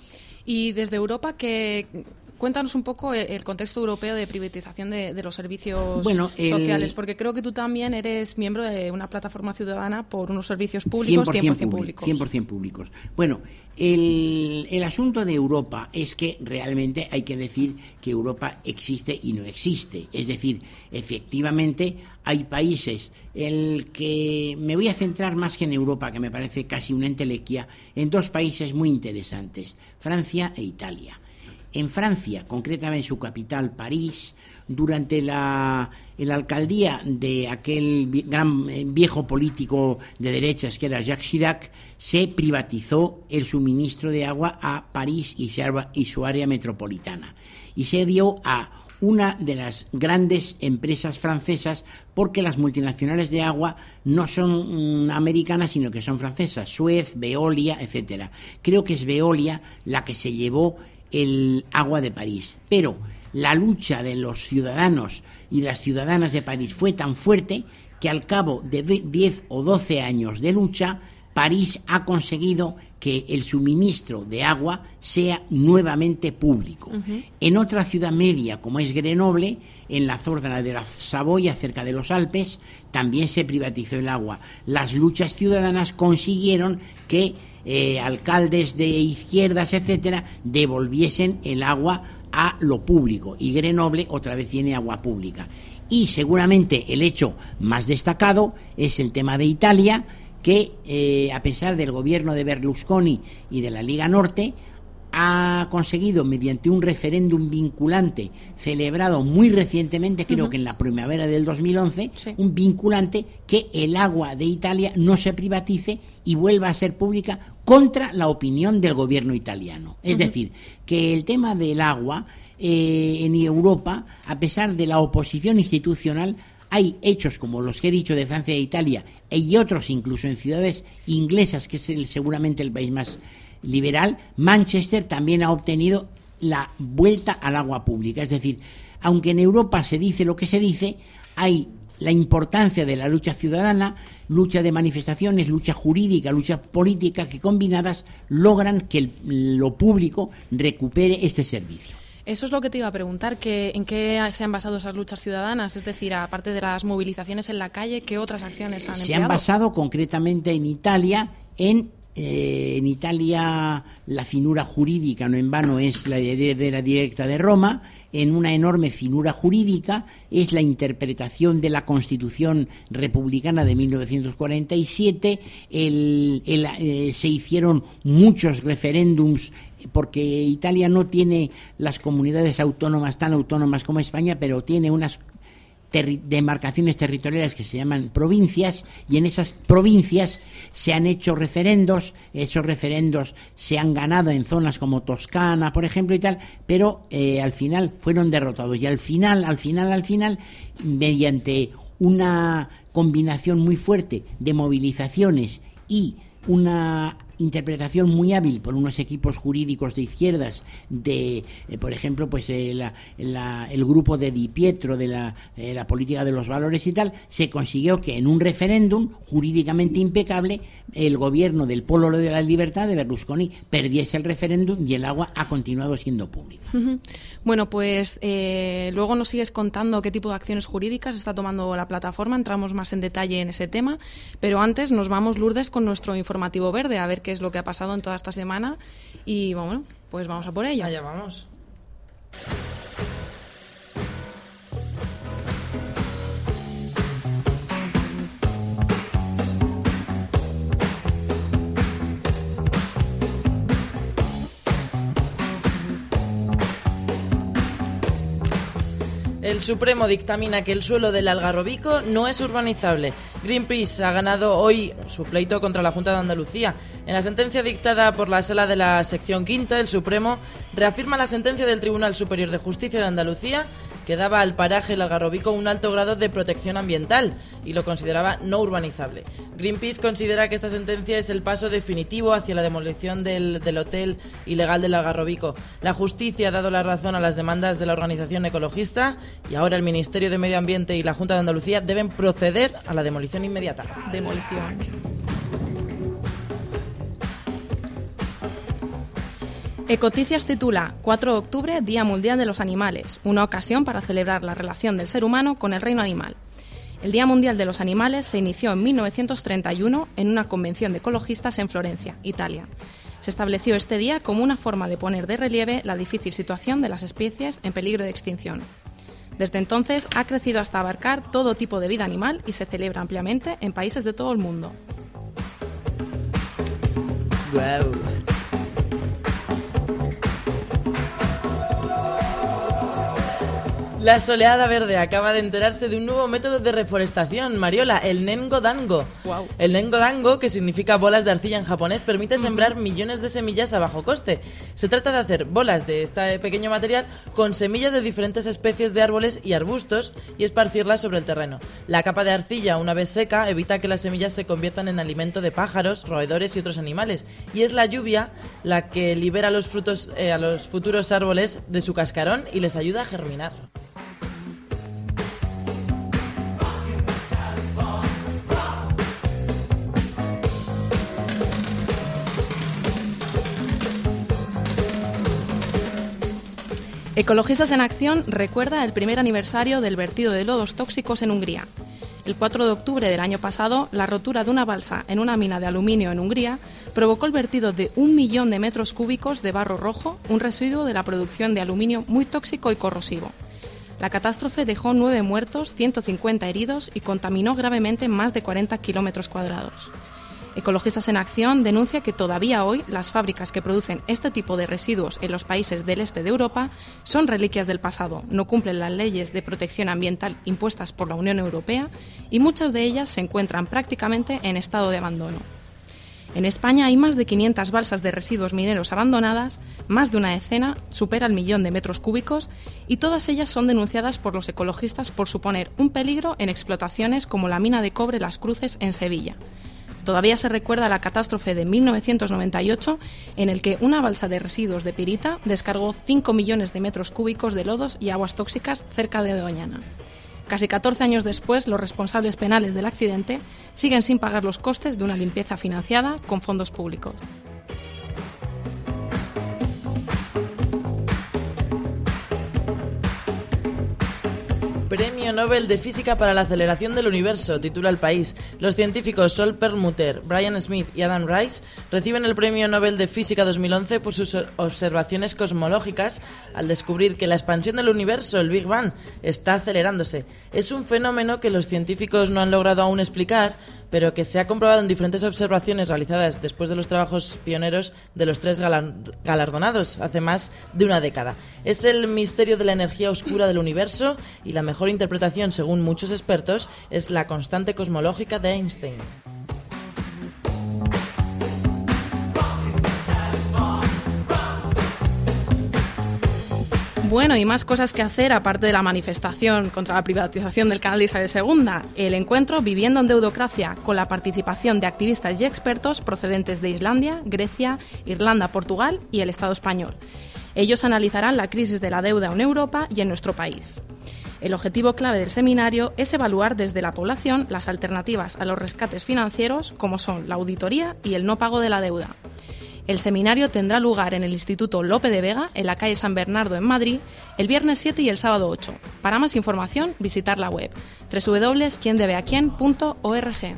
Y desde Europa, que cuéntanos un poco el contexto europeo de privatización de, los servicios sociales, porque creo que tú también eres miembro de una plataforma ciudadana por unos servicios públicos 100%, públicos. 100% públicos. Bueno, el, el, asunto de Europa es que realmente hay que decir que Europa existe y no existe. Es decir, efectivamente hay países, el que me voy a centrar más que en Europa, que me parece casi una entelequia, en dos países muy interesantes, Francia e Italia. En Francia, concretamente en su capital, París, durante la, alcaldía de aquel gran eh, viejo político de derechas que era Jacques Chirac, se privatizó el suministro de agua a París y su área metropolitana y se dio a una de las grandes empresas francesas porque las multinacionales de agua no son mm, americanas sino que son francesas, Suez, Veolia, etcétera. Creo que es Veolia la que se llevó el agua de París, pero la lucha de los ciudadanos y las ciudadanas de París fue tan fuerte que al cabo de 10 o 12 años de lucha, París ha conseguido que el suministro de agua sea nuevamente público. En otra ciudad media, como es Grenoble, en la zona de la Saboya, cerca de los Alpes, también se privatizó el agua. Las luchas ciudadanas consiguieron que eh, alcaldes de izquierdas, etcétera, devolviesen el agua a lo público. Y Grenoble otra vez tiene agua pública. Y seguramente el hecho más destacado es el tema de Italia, que eh, a pesar del gobierno de Berlusconi y de la Liga Norte, ha conseguido mediante un referéndum vinculante celebrado muy recientemente, creo que en la primavera del 2011, un vinculante que el agua de Italia no se privatice y vuelva a ser pública contra la opinión del gobierno italiano. Es decir, que el tema del agua eh, en Europa, a pesar de la oposición institucional, hay hechos como los que he dicho de Francia e Italia y otros incluso en ciudades inglesas, que es seguramente el país más liberal, Manchester también ha obtenido la vuelta al agua pública. Es decir, aunque en Europa se dice lo que se dice, hay la importancia de la lucha ciudadana, lucha de manifestaciones, lucha jurídica, lucha política, que combinadas logran que lo público recupere este servicio. Eso es lo que te iba a preguntar, que, ¿en qué se han basado esas luchas ciudadanas? Es decir, aparte de las movilizaciones en la calle, ¿qué otras acciones han Se han basado concretamente en Italia en eh, en Italia la finura jurídica, no en vano, es la heredera directa de Roma. En una enorme finura jurídica es la interpretación de la Constitución republicana de 1947. Eh, se hicieron muchos referéndums porque Italia no tiene las comunidades autónomas tan autónomas como España, pero tiene unas demarcaciones territoriales que se llaman provincias y en esas provincias se han hecho referendos, esos referendos se han ganado en zonas como Toscana, por ejemplo, y tal, pero eh, al final fueron derrotados. Y al final, al final, al final, mediante una combinación muy fuerte de movilizaciones y una interpretación muy hábil por unos equipos jurídicos de izquierdas de eh, por ejemplo pues eh, el grupo de Di Pietro de la, eh, la, política de los valores y tal se consiguió que en un referéndum jurídicamente impecable el gobierno del polo de la libertad de Berlusconi perdiese el referéndum y el agua ha continuado siendo pública. Bueno pues luego nos sigues contando qué tipo de acciones jurídicas está tomando la plataforma. Entramos más en detalle en ese tema. Pero antes nos vamos Lourdes con nuestro informativo verde a ver es lo que ha pasado en toda esta semana y bueno, pues vamos a por ello. Allá vamos. El Supremo dictamina que el suelo del Algarrobico no es urbanizable. Greenpeace ha ganado hoy su pleito contra la Junta de Andalucía. En la sentencia dictada por la sala de la sección quinta, el Supremo reafirma la sentencia del Tribunal Superior de Justicia de Andalucía que daba al paraje El Algarrobico un alto grado de protección ambiental y lo consideraba no urbanizable. Greenpeace considera que esta sentencia es el paso definitivo hacia la demolición del, del hotel ilegal del Algarrobico. La justicia ha dado la razón a las demandas de la organización ecologista y ahora el Ministerio de Medio Ambiente y la Junta de Andalucía deben proceder a la demolición inmediata. Demolición. Ecoticias titula 4 de octubre, Día Mundial de los Animales, una ocasión para celebrar la relación del ser humano con el reino animal. El Día Mundial de los Animales se inició en 1931 en una convención de ecologistas en Florencia, Italia. Se estableció este día como una forma de poner de relieve la difícil situación de las especies en peligro de extinción. Desde entonces ha crecido hasta abarcar todo tipo de vida animal y se celebra ampliamente en países de todo el mundo. La soleada verde acaba de enterarse de un nuevo método de reforestación, Mariola, el Nengo Dango. El Nengo Dango, que significa bolas de arcilla en japonés, permite sembrar millones de semillas a bajo coste. Se trata de hacer bolas de este pequeño material con semillas de diferentes especies de árboles y arbustos y esparcirlas sobre el terreno. La capa de arcilla, una vez seca, evita que las semillas se conviertan en alimento de pájaros, roedores y otros animales. Y es la lluvia la que libera los frutos eh, a los futuros árboles de su cascarón y les ayuda a germinar. Ecologistas en Acción recuerda el primer aniversario del vertido de lodos tóxicos en Hungría. El 4 de octubre del año pasado, la rotura de una balsa en una mina de aluminio en Hungría provocó el vertido de un millón de metros cúbicos de barro rojo, un residuo de la producción de aluminio muy tóxico y corrosivo. La catástrofe dejó nueve muertos, 150 heridos y contaminó gravemente más de 40 kilómetros cuadrados. Ecologistas en Acción denuncia que todavía hoy las fábricas que producen este tipo de residuos en los países del este de Europa son reliquias del pasado, no cumplen las leyes de protección ambiental impuestas por la Unión Europea y muchas de ellas se encuentran prácticamente en estado de abandono. En España hay más de 500 balsas de residuos mineros abandonadas, más de una decena supera el millón de metros cúbicos y todas ellas son denunciadas por los ecologistas por suponer un peligro en explotaciones como la mina de cobre Las Cruces en Sevilla. Todavía se recuerda la catástrofe de 1998 en el que una balsa de residuos de pirita descargó 5 millones de metros cúbicos de lodos y aguas tóxicas cerca de Doñana. Casi 14 años después, los responsables penales del accidente siguen sin pagar los costes de una limpieza financiada con fondos públicos. Premio Nobel de Física para la Aceleración del Universo, titula el país. Los científicos Sol Perlmutter, Brian Smith y Adam Rice reciben el Premio Nobel de Física 2011 por sus observaciones cosmológicas al descubrir que la expansión del universo, el Big Bang, está acelerándose. Es un fenómeno que los científicos no han logrado aún explicar, pero que se ha comprobado en diferentes observaciones realizadas después de los trabajos pioneros de los tres galar- galardonados hace más de una década. Es el misterio de la energía oscura del universo y la mejor interpretación, según muchos expertos, es la constante cosmológica de Einstein. Bueno, y más cosas que hacer aparte de la manifestación contra la privatización del canal de Isabel II. El encuentro Viviendo en Deudocracia, con la participación de activistas y expertos procedentes de Islandia, Grecia, Irlanda, Portugal y el Estado español. Ellos analizarán la crisis de la deuda en Europa y en nuestro país. El objetivo clave del seminario es evaluar desde la población las alternativas a los rescates financieros, como son la auditoría y el no pago de la deuda. El seminario tendrá lugar en el Instituto Lope de Vega, en la calle San Bernardo, en Madrid, el viernes 7 y el sábado 8. Para más información, visitar la web www.quiendebeaquien.org.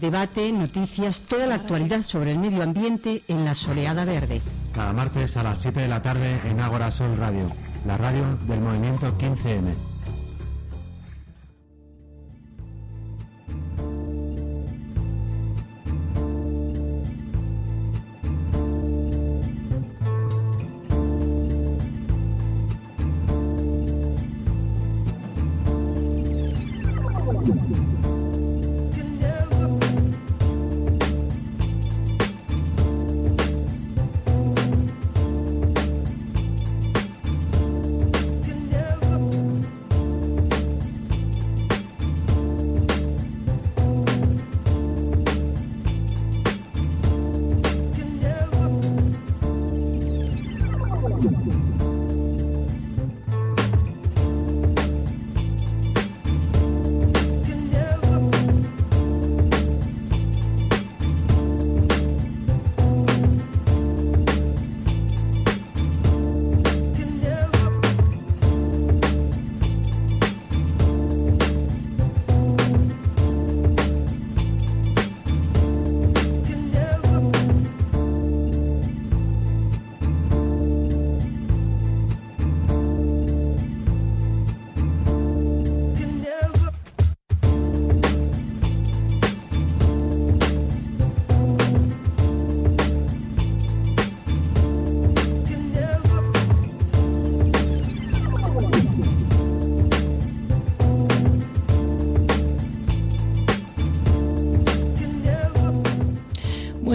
Debate, noticias, toda la actualidad sobre el medio ambiente en la Soleada Verde. Cada martes a las 7 de la tarde en Ágora Sol Radio, la radio del movimiento 15M.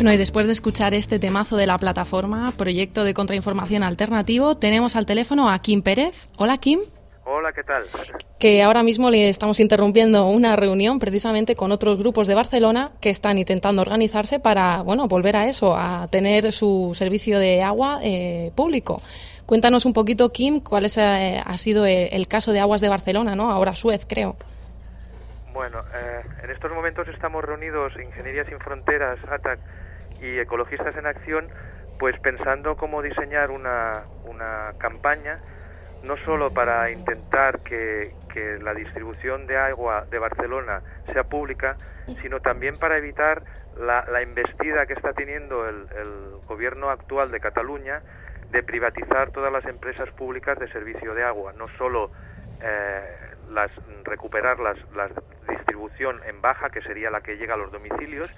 Bueno, y después de escuchar este temazo de la plataforma, proyecto de contrainformación alternativo, tenemos al teléfono a Kim Pérez. Hola, Kim. Hola, ¿qué tal? Que ahora mismo le estamos interrumpiendo una reunión precisamente con otros grupos de Barcelona que están intentando organizarse para, bueno, volver a eso, a tener su servicio de agua eh, público. Cuéntanos un poquito, Kim, cuál es, eh, ha sido el, caso de Aguas de Barcelona, ¿no? Ahora Suez, creo. Bueno, eh, en estos momentos estamos reunidos Ingeniería Sin Fronteras, ATAC y Ecologistas en Acción, pues pensando cómo diseñar una, una campaña no solo para intentar que, la distribución de agua de Barcelona sea pública, sino también para evitar la, la investida que está teniendo el, gobierno actual de Cataluña de privatizar todas las empresas públicas de servicio de agua, no solo eh, las, recuperar las, la distribución en baja, que sería la que llega a los domicilios,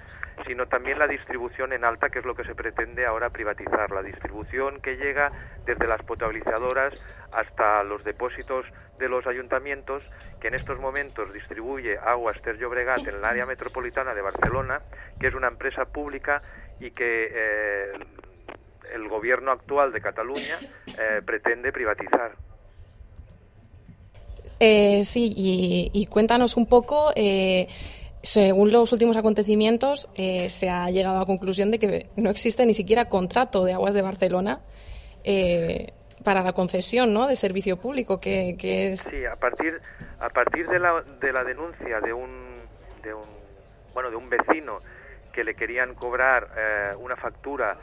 sino también la distribución en alta, que es lo que se pretende ahora privatizar, la distribución que llega desde las potabilizadoras hasta los depósitos de los ayuntamientos, que en estos momentos distribuye Aguas Ter Llobregat en el área metropolitana de Barcelona, que es una empresa pública y que eh, el gobierno actual de Cataluña eh, pretende privatizar. Eh, sí, y, cuéntanos un poco, según los últimos acontecimientos, eh, se ha llegado a la conclusión de que no existe ni siquiera contrato de Aguas de Barcelona para la concesión ¿no? de servicio público. Que, es... Sí, a partir, a partir de, la, de la denuncia de un, de un, bueno, de un vecino que le querían cobrar una factura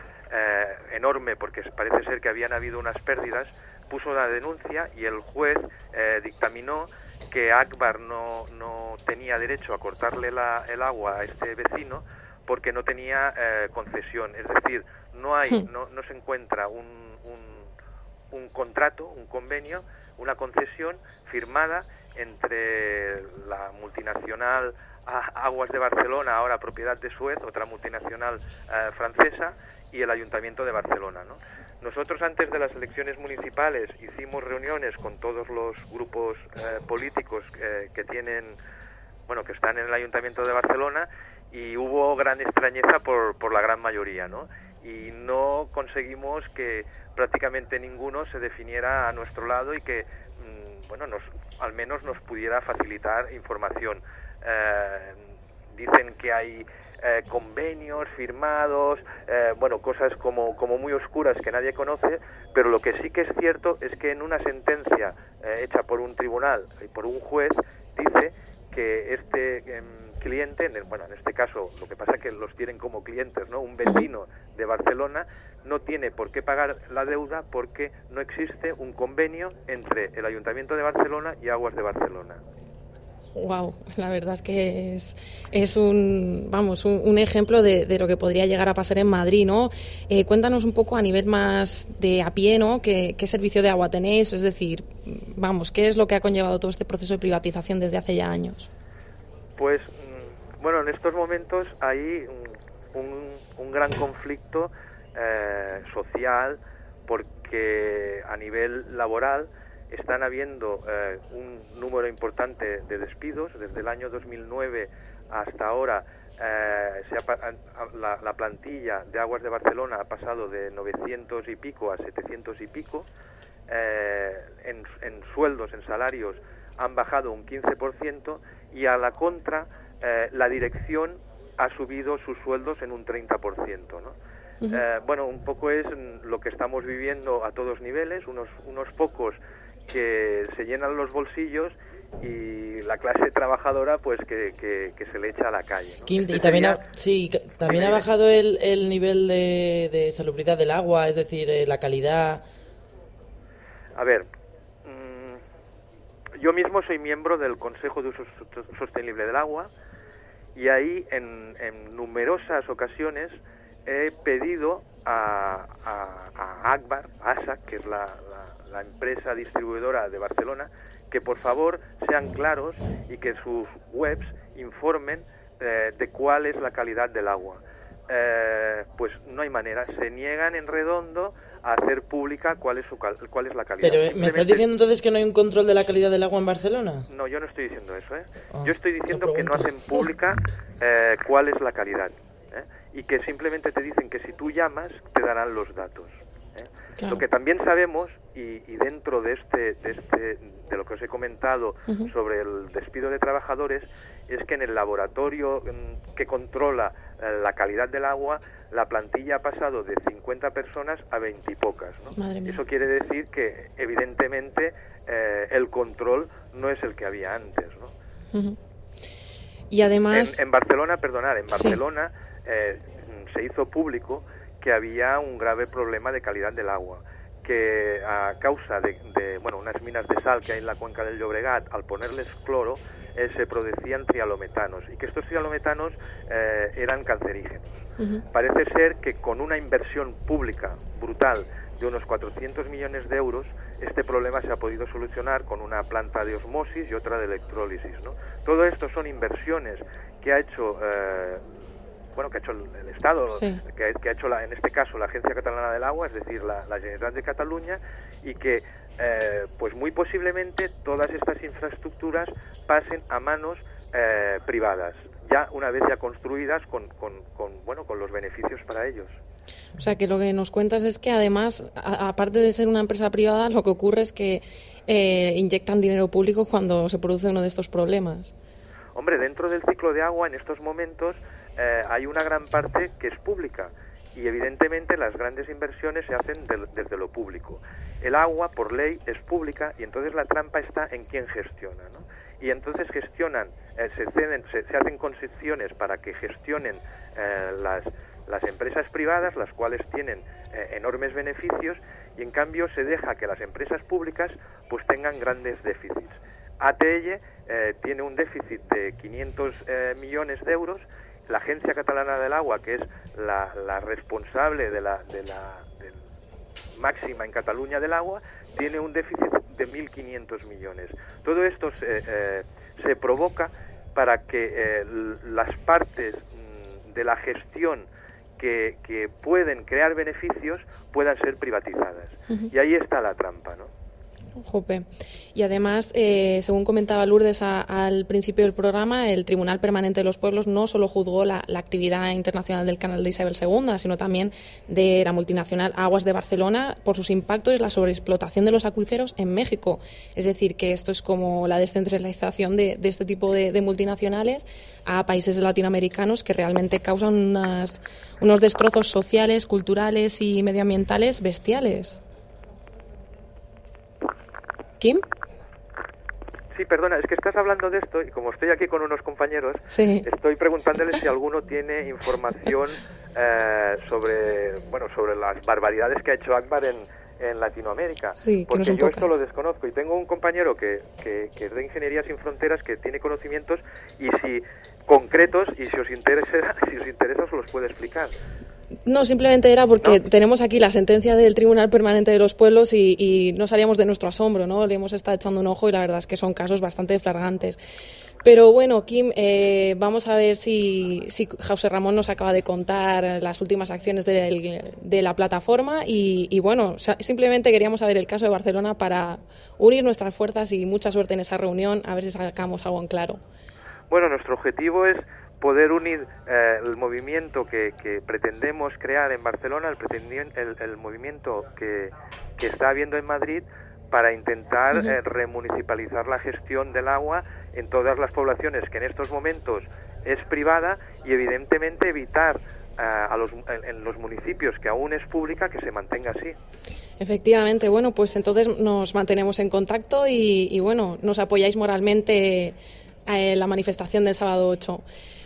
enorme porque parece ser que habían habido unas pérdidas, puso la denuncia y el juez eh, dictaminó que Akbar no, no, tenía derecho a cortarle la, el agua a este vecino porque no tenía eh, concesión. Es decir, no, hay, no, no se encuentra un, un, un contrato, un convenio, una concesión firmada entre la multinacional Aguas de Barcelona, ahora propiedad de Suez, otra multinacional eh, francesa, y el Ayuntamiento de Barcelona. ¿no? Nosotros antes de las elecciones municipales hicimos reuniones con todos los grupos eh, políticos eh, que tienen, bueno, que están en el Ayuntamiento de Barcelona y hubo gran extrañeza por, por la gran mayoría, ¿no? Y no conseguimos que prácticamente ninguno se definiera a nuestro lado y que, mm, bueno, nos, al menos nos pudiera facilitar información. Eh, dicen que hay eh, convenios firmados, eh, bueno, cosas como, como muy oscuras que nadie conoce, pero lo que sí que es cierto es que en una sentencia eh, hecha por un tribunal y por un juez dice que este em, cliente, bueno, en este caso lo que pasa es que los tienen como clientes, ¿no? Un vecino de Barcelona no tiene por qué pagar la deuda porque no existe un convenio entre el Ayuntamiento de Barcelona y Aguas de Barcelona wow, la verdad es que es, es un, vamos, un, ejemplo de, de, lo que podría llegar a pasar en Madrid, ¿no? Eh, cuéntanos un poco a nivel más de a pie, ¿no? ¿Qué, ¿Qué, servicio de agua tenéis? Es decir, vamos, ¿qué es lo que ha conllevado todo este proceso de privatización desde hace ya años? Pues, mm, bueno, en estos momentos hay un, un gran conflicto eh, social porque a nivel laboral están habiendo eh, un número importante de despidos. Desde el año 2009 hasta ahora eh, la, plantilla de Aguas de Barcelona ha pasado de 900 y pico a 700 y pico. Eh, en, sueldos, en salarios, han bajado un 15% y a la contra la dirección ha subido sus sueldos en un 30%. ¿no? bueno, un poco es lo que estamos viviendo a todos niveles, unos, unos pocos que se llenan los bolsillos y la clase trabajadora pues que, que, se le echa a la calle. y este también, ha, sí, también ha bajado el, el nivel de, de, salubridad del agua, es decir, eh, la calidad. A ver, mm, yo mismo soy miembro del Consejo de Uso Sostenible del Agua y ahí en, en numerosas ocasiones he pedido a, a, a Akbar, a ASA, que es la, la empresa distribuidora de Barcelona, que por favor sean claros y que sus webs informen eh, de cuál es la calidad del agua. Eh, pues no hay manera, se niegan en redondo a hacer pública cuál es, su cuál es la calidad. Pero ¿me estás diciendo entonces que no hay un control de la calidad del agua en Barcelona? No, yo no estoy diciendo eso. ¿eh? Ah, yo estoy diciendo que no hacen pública cuál es la calidad. y que simplemente te dicen que si tú llamas te darán los datos. Lo que también sabemos y, dentro de este, de este de lo que os he comentado sobre el despido de trabajadores es que en el laboratorio mm, que controla eh, la calidad del agua la plantilla ha pasado de 50 personas a 20 y pocas. ¿no? Eso quiere decir que evidentemente eh, el control no es el que había antes. ¿no? Y además... En, Barcelona, perdonad, en Barcelona eh, se hizo público que había un grave problema de calidad del agua que a causa de, bueno, unas minas de sal que hay en la cuenca del Llobregat, al ponerles cloro, eh, se producían trialometanos y que estos trialometanos eh, eran cancerígenos. Parece ser que con una inversión pública brutal de unos 400 millones de euros, este problema se ha podido solucionar con una planta de osmosis y otra de electrólisis. ¿no? Todo esto son inversiones que ha hecho eh, bueno que ha hecho el, Estado, que, ha hecho la, en este caso la Agencia Catalana del Agua, es decir, la, Generalitat de Cataluña, y que eh, pues muy posiblemente todas estas infraestructuras pasen a manos eh, privadas, ya una vez ya construidas con, con, bueno con los beneficios para ellos. O sea que lo que nos cuentas es que además, aparte de ser una empresa privada, lo que ocurre es que eh, inyectan dinero público cuando se produce uno de estos problemas. Hombre, dentro del ciclo de agua en estos momentos eh, hay una gran parte que es pública y evidentemente las grandes inversiones se hacen desde lo público. El agua, por ley, es pública y entonces la trampa está en quién gestiona. ¿no? Y entonces gestionan, eh, se, ceden, se, hacen concesiones para que gestionen eh, las, las empresas privadas, las cuales tienen enormes beneficios, y en cambio se deja que las empresas públicas pues tengan grandes déficits. ATL tiene un déficit de 500 millones de euros la Agencia Catalana del Agua, que es la, responsable de la, de la máxima en Cataluña del agua, tiene un déficit de 1.500 millones. Todo esto se, eh, se provoca para que eh, las partes mm, de la gestión que, que, pueden crear beneficios puedan ser privatizadas. Y ahí está la trampa, ¿no? Jope. Y además, eh, según comentaba Lourdes al principio del programa, el Tribunal Permanente de los Pueblos no solo juzgó la, actividad internacional del canal de Isabel II, sino también de la multinacional Aguas de Barcelona por sus impactos en la sobreexplotación de los acuíferos en México. Es decir, que esto es como la descentralización de, este tipo de, multinacionales a países latinoamericanos que realmente causan unos destrozos sociales, culturales y medioambientales bestiales. Sí, perdona, es que estás hablando de esto y como estoy aquí con unos compañeros, estoy preguntándoles si alguno tiene información eh, sobre, bueno, sobre las barbaridades que ha hecho Akbar en, en Latinoamérica. porque yo esto lo desconozco y tengo un compañero que, que, que, es de Ingeniería Sin Fronteras que tiene conocimientos y si concretos y si os interesa, si os interesa os los puede explicar. No, simplemente era porque tenemos aquí la sentencia del Tribunal Permanente de los Pueblos y, no salíamos de nuestro asombro, ¿no? Le hemos estado echando un ojo y la verdad es que son casos bastante flagrantes. Pero bueno, Kim, eh, vamos a ver si, si, José Ramón nos acaba de contar las últimas acciones de, la plataforma y, bueno, simplemente queríamos saber el caso de Barcelona para unir nuestras fuerzas y mucha suerte en esa reunión, a ver si sacamos algo en claro. Bueno, nuestro objetivo es poder unir eh, el movimiento que, pretendemos crear en Barcelona, el, el, movimiento que, está habiendo en Madrid, para intentar eh, remunicipalizar la gestión del agua en todas las poblaciones que en estos momentos es privada y evidentemente evitar eh, a los, en, los municipios que aún es pública que se mantenga así. Efectivamente, bueno, pues entonces nos mantenemos en contacto y, y bueno, nos apoyáis moralmente en la manifestación del sábado 8.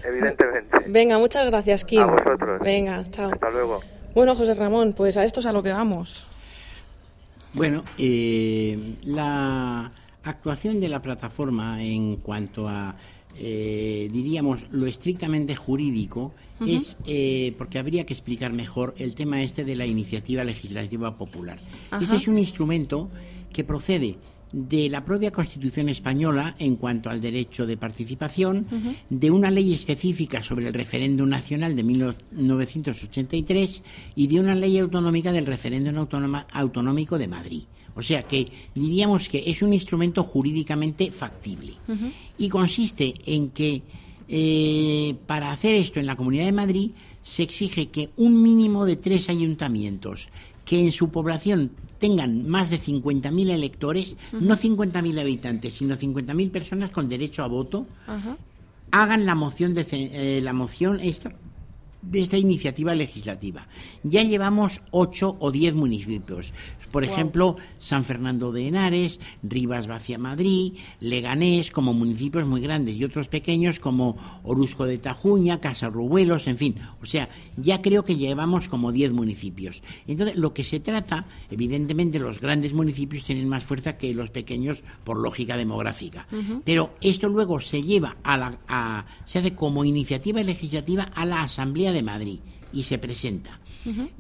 Evidentemente. Venga, muchas gracias, Kim. A vosotros. Venga, chao. Hasta luego. Bueno, José Ramón, pues a esto es a lo que vamos. Bueno, eh, la actuación de la plataforma en cuanto a, eh, diríamos, lo estrictamente jurídico es eh, porque habría que explicar mejor el tema este de la iniciativa legislativa popular. Este es un instrumento que procede de la propia Constitución española en cuanto al derecho de participación, de una ley específica sobre el referéndum nacional de 1983 y de una ley autonómica del referéndum autonómico de Madrid. O sea que diríamos que es un instrumento jurídicamente factible. Y consiste en que eh, para hacer esto en la Comunidad de Madrid se exige que un mínimo de tres ayuntamientos que en su población tengan más de 50.000 electores, no 50.000 habitantes, sino 50.000 personas con derecho a voto, hagan la moción de eh, la moción esta de esta iniciativa legislativa. Ya llevamos ocho o diez municipios. Por ejemplo, San Fernando de Henares, Rivas Vacia Madrid, Leganés, como municipios muy grandes, y otros pequeños como Orusco de Tajuña, Casarrubuelos, en fin. O sea, ya creo que llevamos como diez municipios. Entonces, lo que se trata, evidentemente, los grandes municipios tienen más fuerza que los pequeños por lógica demográfica. Pero esto luego se lleva a la, a- se hace como iniciativa legislativa a la Asamblea de Madrid y se presenta.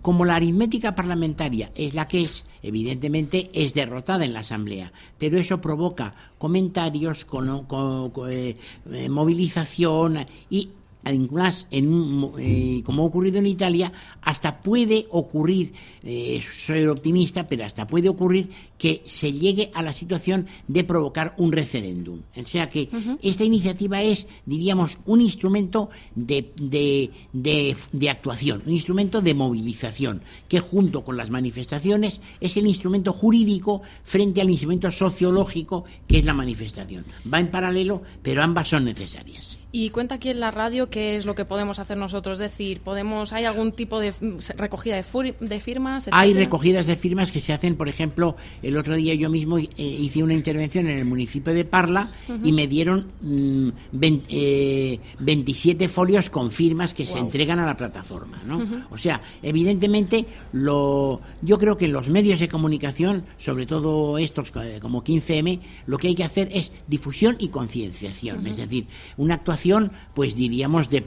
Como la aritmética parlamentaria es la que es, evidentemente es derrotada en la Asamblea, pero eso provoca comentarios, con, con- con, eh, eh, movilización y en un- eh, como ha ocurrido en Italia, hasta puede ocurrir, eh, soy optimista, pero hasta puede ocurrir que se llegue a la situación de provocar un referéndum. O sea que esta iniciativa es, diríamos, un instrumento de, de, de- de actuación, un instrumento de movilización, que junto con las manifestaciones es el instrumento jurídico frente al instrumento sociológico que es la manifestación. Va en paralelo, pero ambas son necesarias. Y cuenta aquí en la radio qué es lo que podemos hacer nosotros. Es decir, podemos, ¿hay algún tipo de recogida de, de firmas? Hay recogidas de firmas que se hacen, por ejemplo, el otro día yo mismo eh, hice una intervención en el municipio de Parla y me dieron mm, eh, 27 folios con firmas que se entregan a la plataforma, ¿no? O sea, evidentemente, lo, yo creo que en los medios de comunicación, sobre todo estos eh, como 15M, lo que hay que hacer es difusión y concienciación, es decir, una actuación, pues diríamos, de,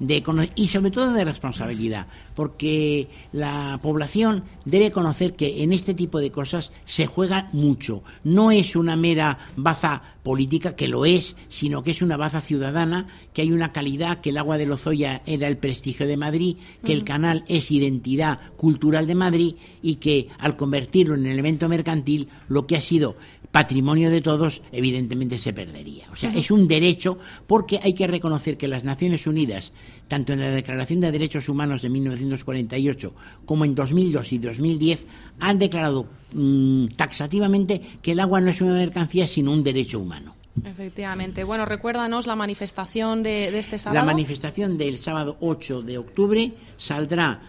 de, y sobre todo de responsabilidad, porque la población debe conocer que en este tipo de cosas se juega mucho. No es una mera baza política, que lo es, sino que es una baza ciudadana, que hay una calidad, que el agua de Lozoya era el prestigio de Madrid, que el canal es identidad cultural de Madrid y que al convertirlo en elemento mercantil, lo que ha sido patrimonio de todos, evidentemente se perdería. O sea, es un derecho porque hay que reconocer que las Naciones Unidas, tanto en la Declaración de Derechos Humanos de 1948 como en 2002 y 2010, han declarado mm, taxativamente que el agua no es una mercancía, sino un derecho humano. Efectivamente. Bueno, recuérdanos la manifestación de, de este sábado. La manifestación del sábado 8 de octubre saldrá,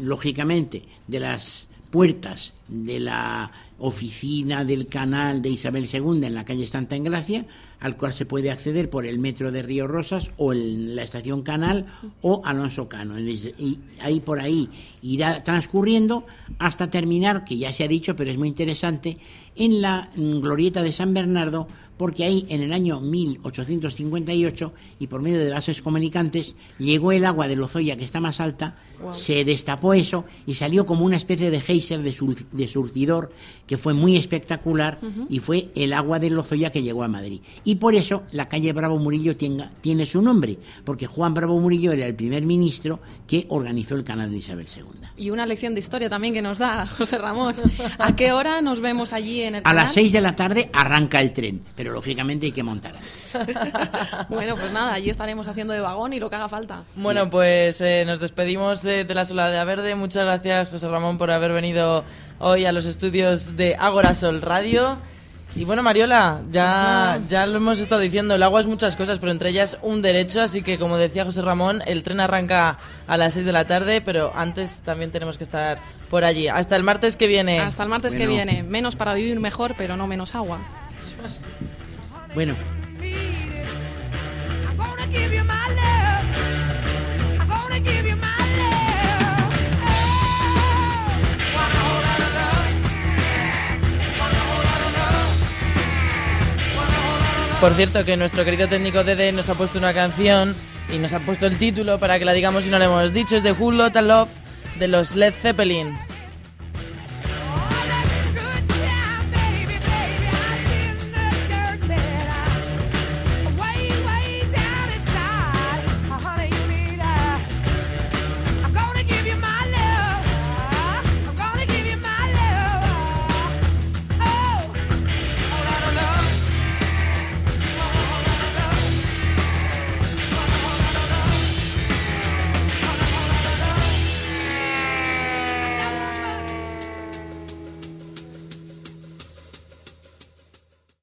lógicamente, de las puertas de la oficina del canal de Isabel II en la calle Santa Engracia, al cual se puede acceder por el metro de Río Rosas o en la estación Canal o Alonso Cano. Y ahí por ahí irá transcurriendo hasta terminar, que ya se ha dicho, pero es muy interesante, en la mm, glorieta de San Bernardo, porque ahí en el año 1858 y por medio de vasos comunicantes llegó el agua de Lozoya que está más alta, Se destapó eso y salió como una especie de geyser de, sur- de surtidor que fue muy espectacular y fue el agua de Lozoya que llegó a Madrid. Y por eso la calle Bravo Murillo tenga- tiene su nombre, porque Juan Bravo Murillo era el primer ministro que organizó el canal de Isabel II. Y una lección de historia también que nos da José Ramón. ¿A qué hora nos vemos allí en el A canal? las 6 de la tarde arranca el tren, pero lógicamente hay que montar antes. Bueno, pues nada, allí estaremos haciendo de vagón y lo que haga falta. Bueno, pues eh, nos despedimos de, de la Solada Verde. Muchas gracias, José Ramón, por haber venido hoy a los estudios de Ágora Sol Radio. Y bueno, Mariola, ya, ya lo hemos estado diciendo, el agua es muchas cosas, pero entre ellas un derecho, así que como decía José Ramón, el tren arranca a las 6 de la tarde, pero antes también tenemos que estar por allí. Hasta el martes que viene. Hasta el martes que viene. Menos para vivir mejor, pero no menos agua. Bueno, Por cierto, que nuestro querido técnico Dede nos ha puesto una canción y nos ha puesto el título para que la digamos si no la hemos dicho. Es de Who Lotta Love de los Led Zeppelin.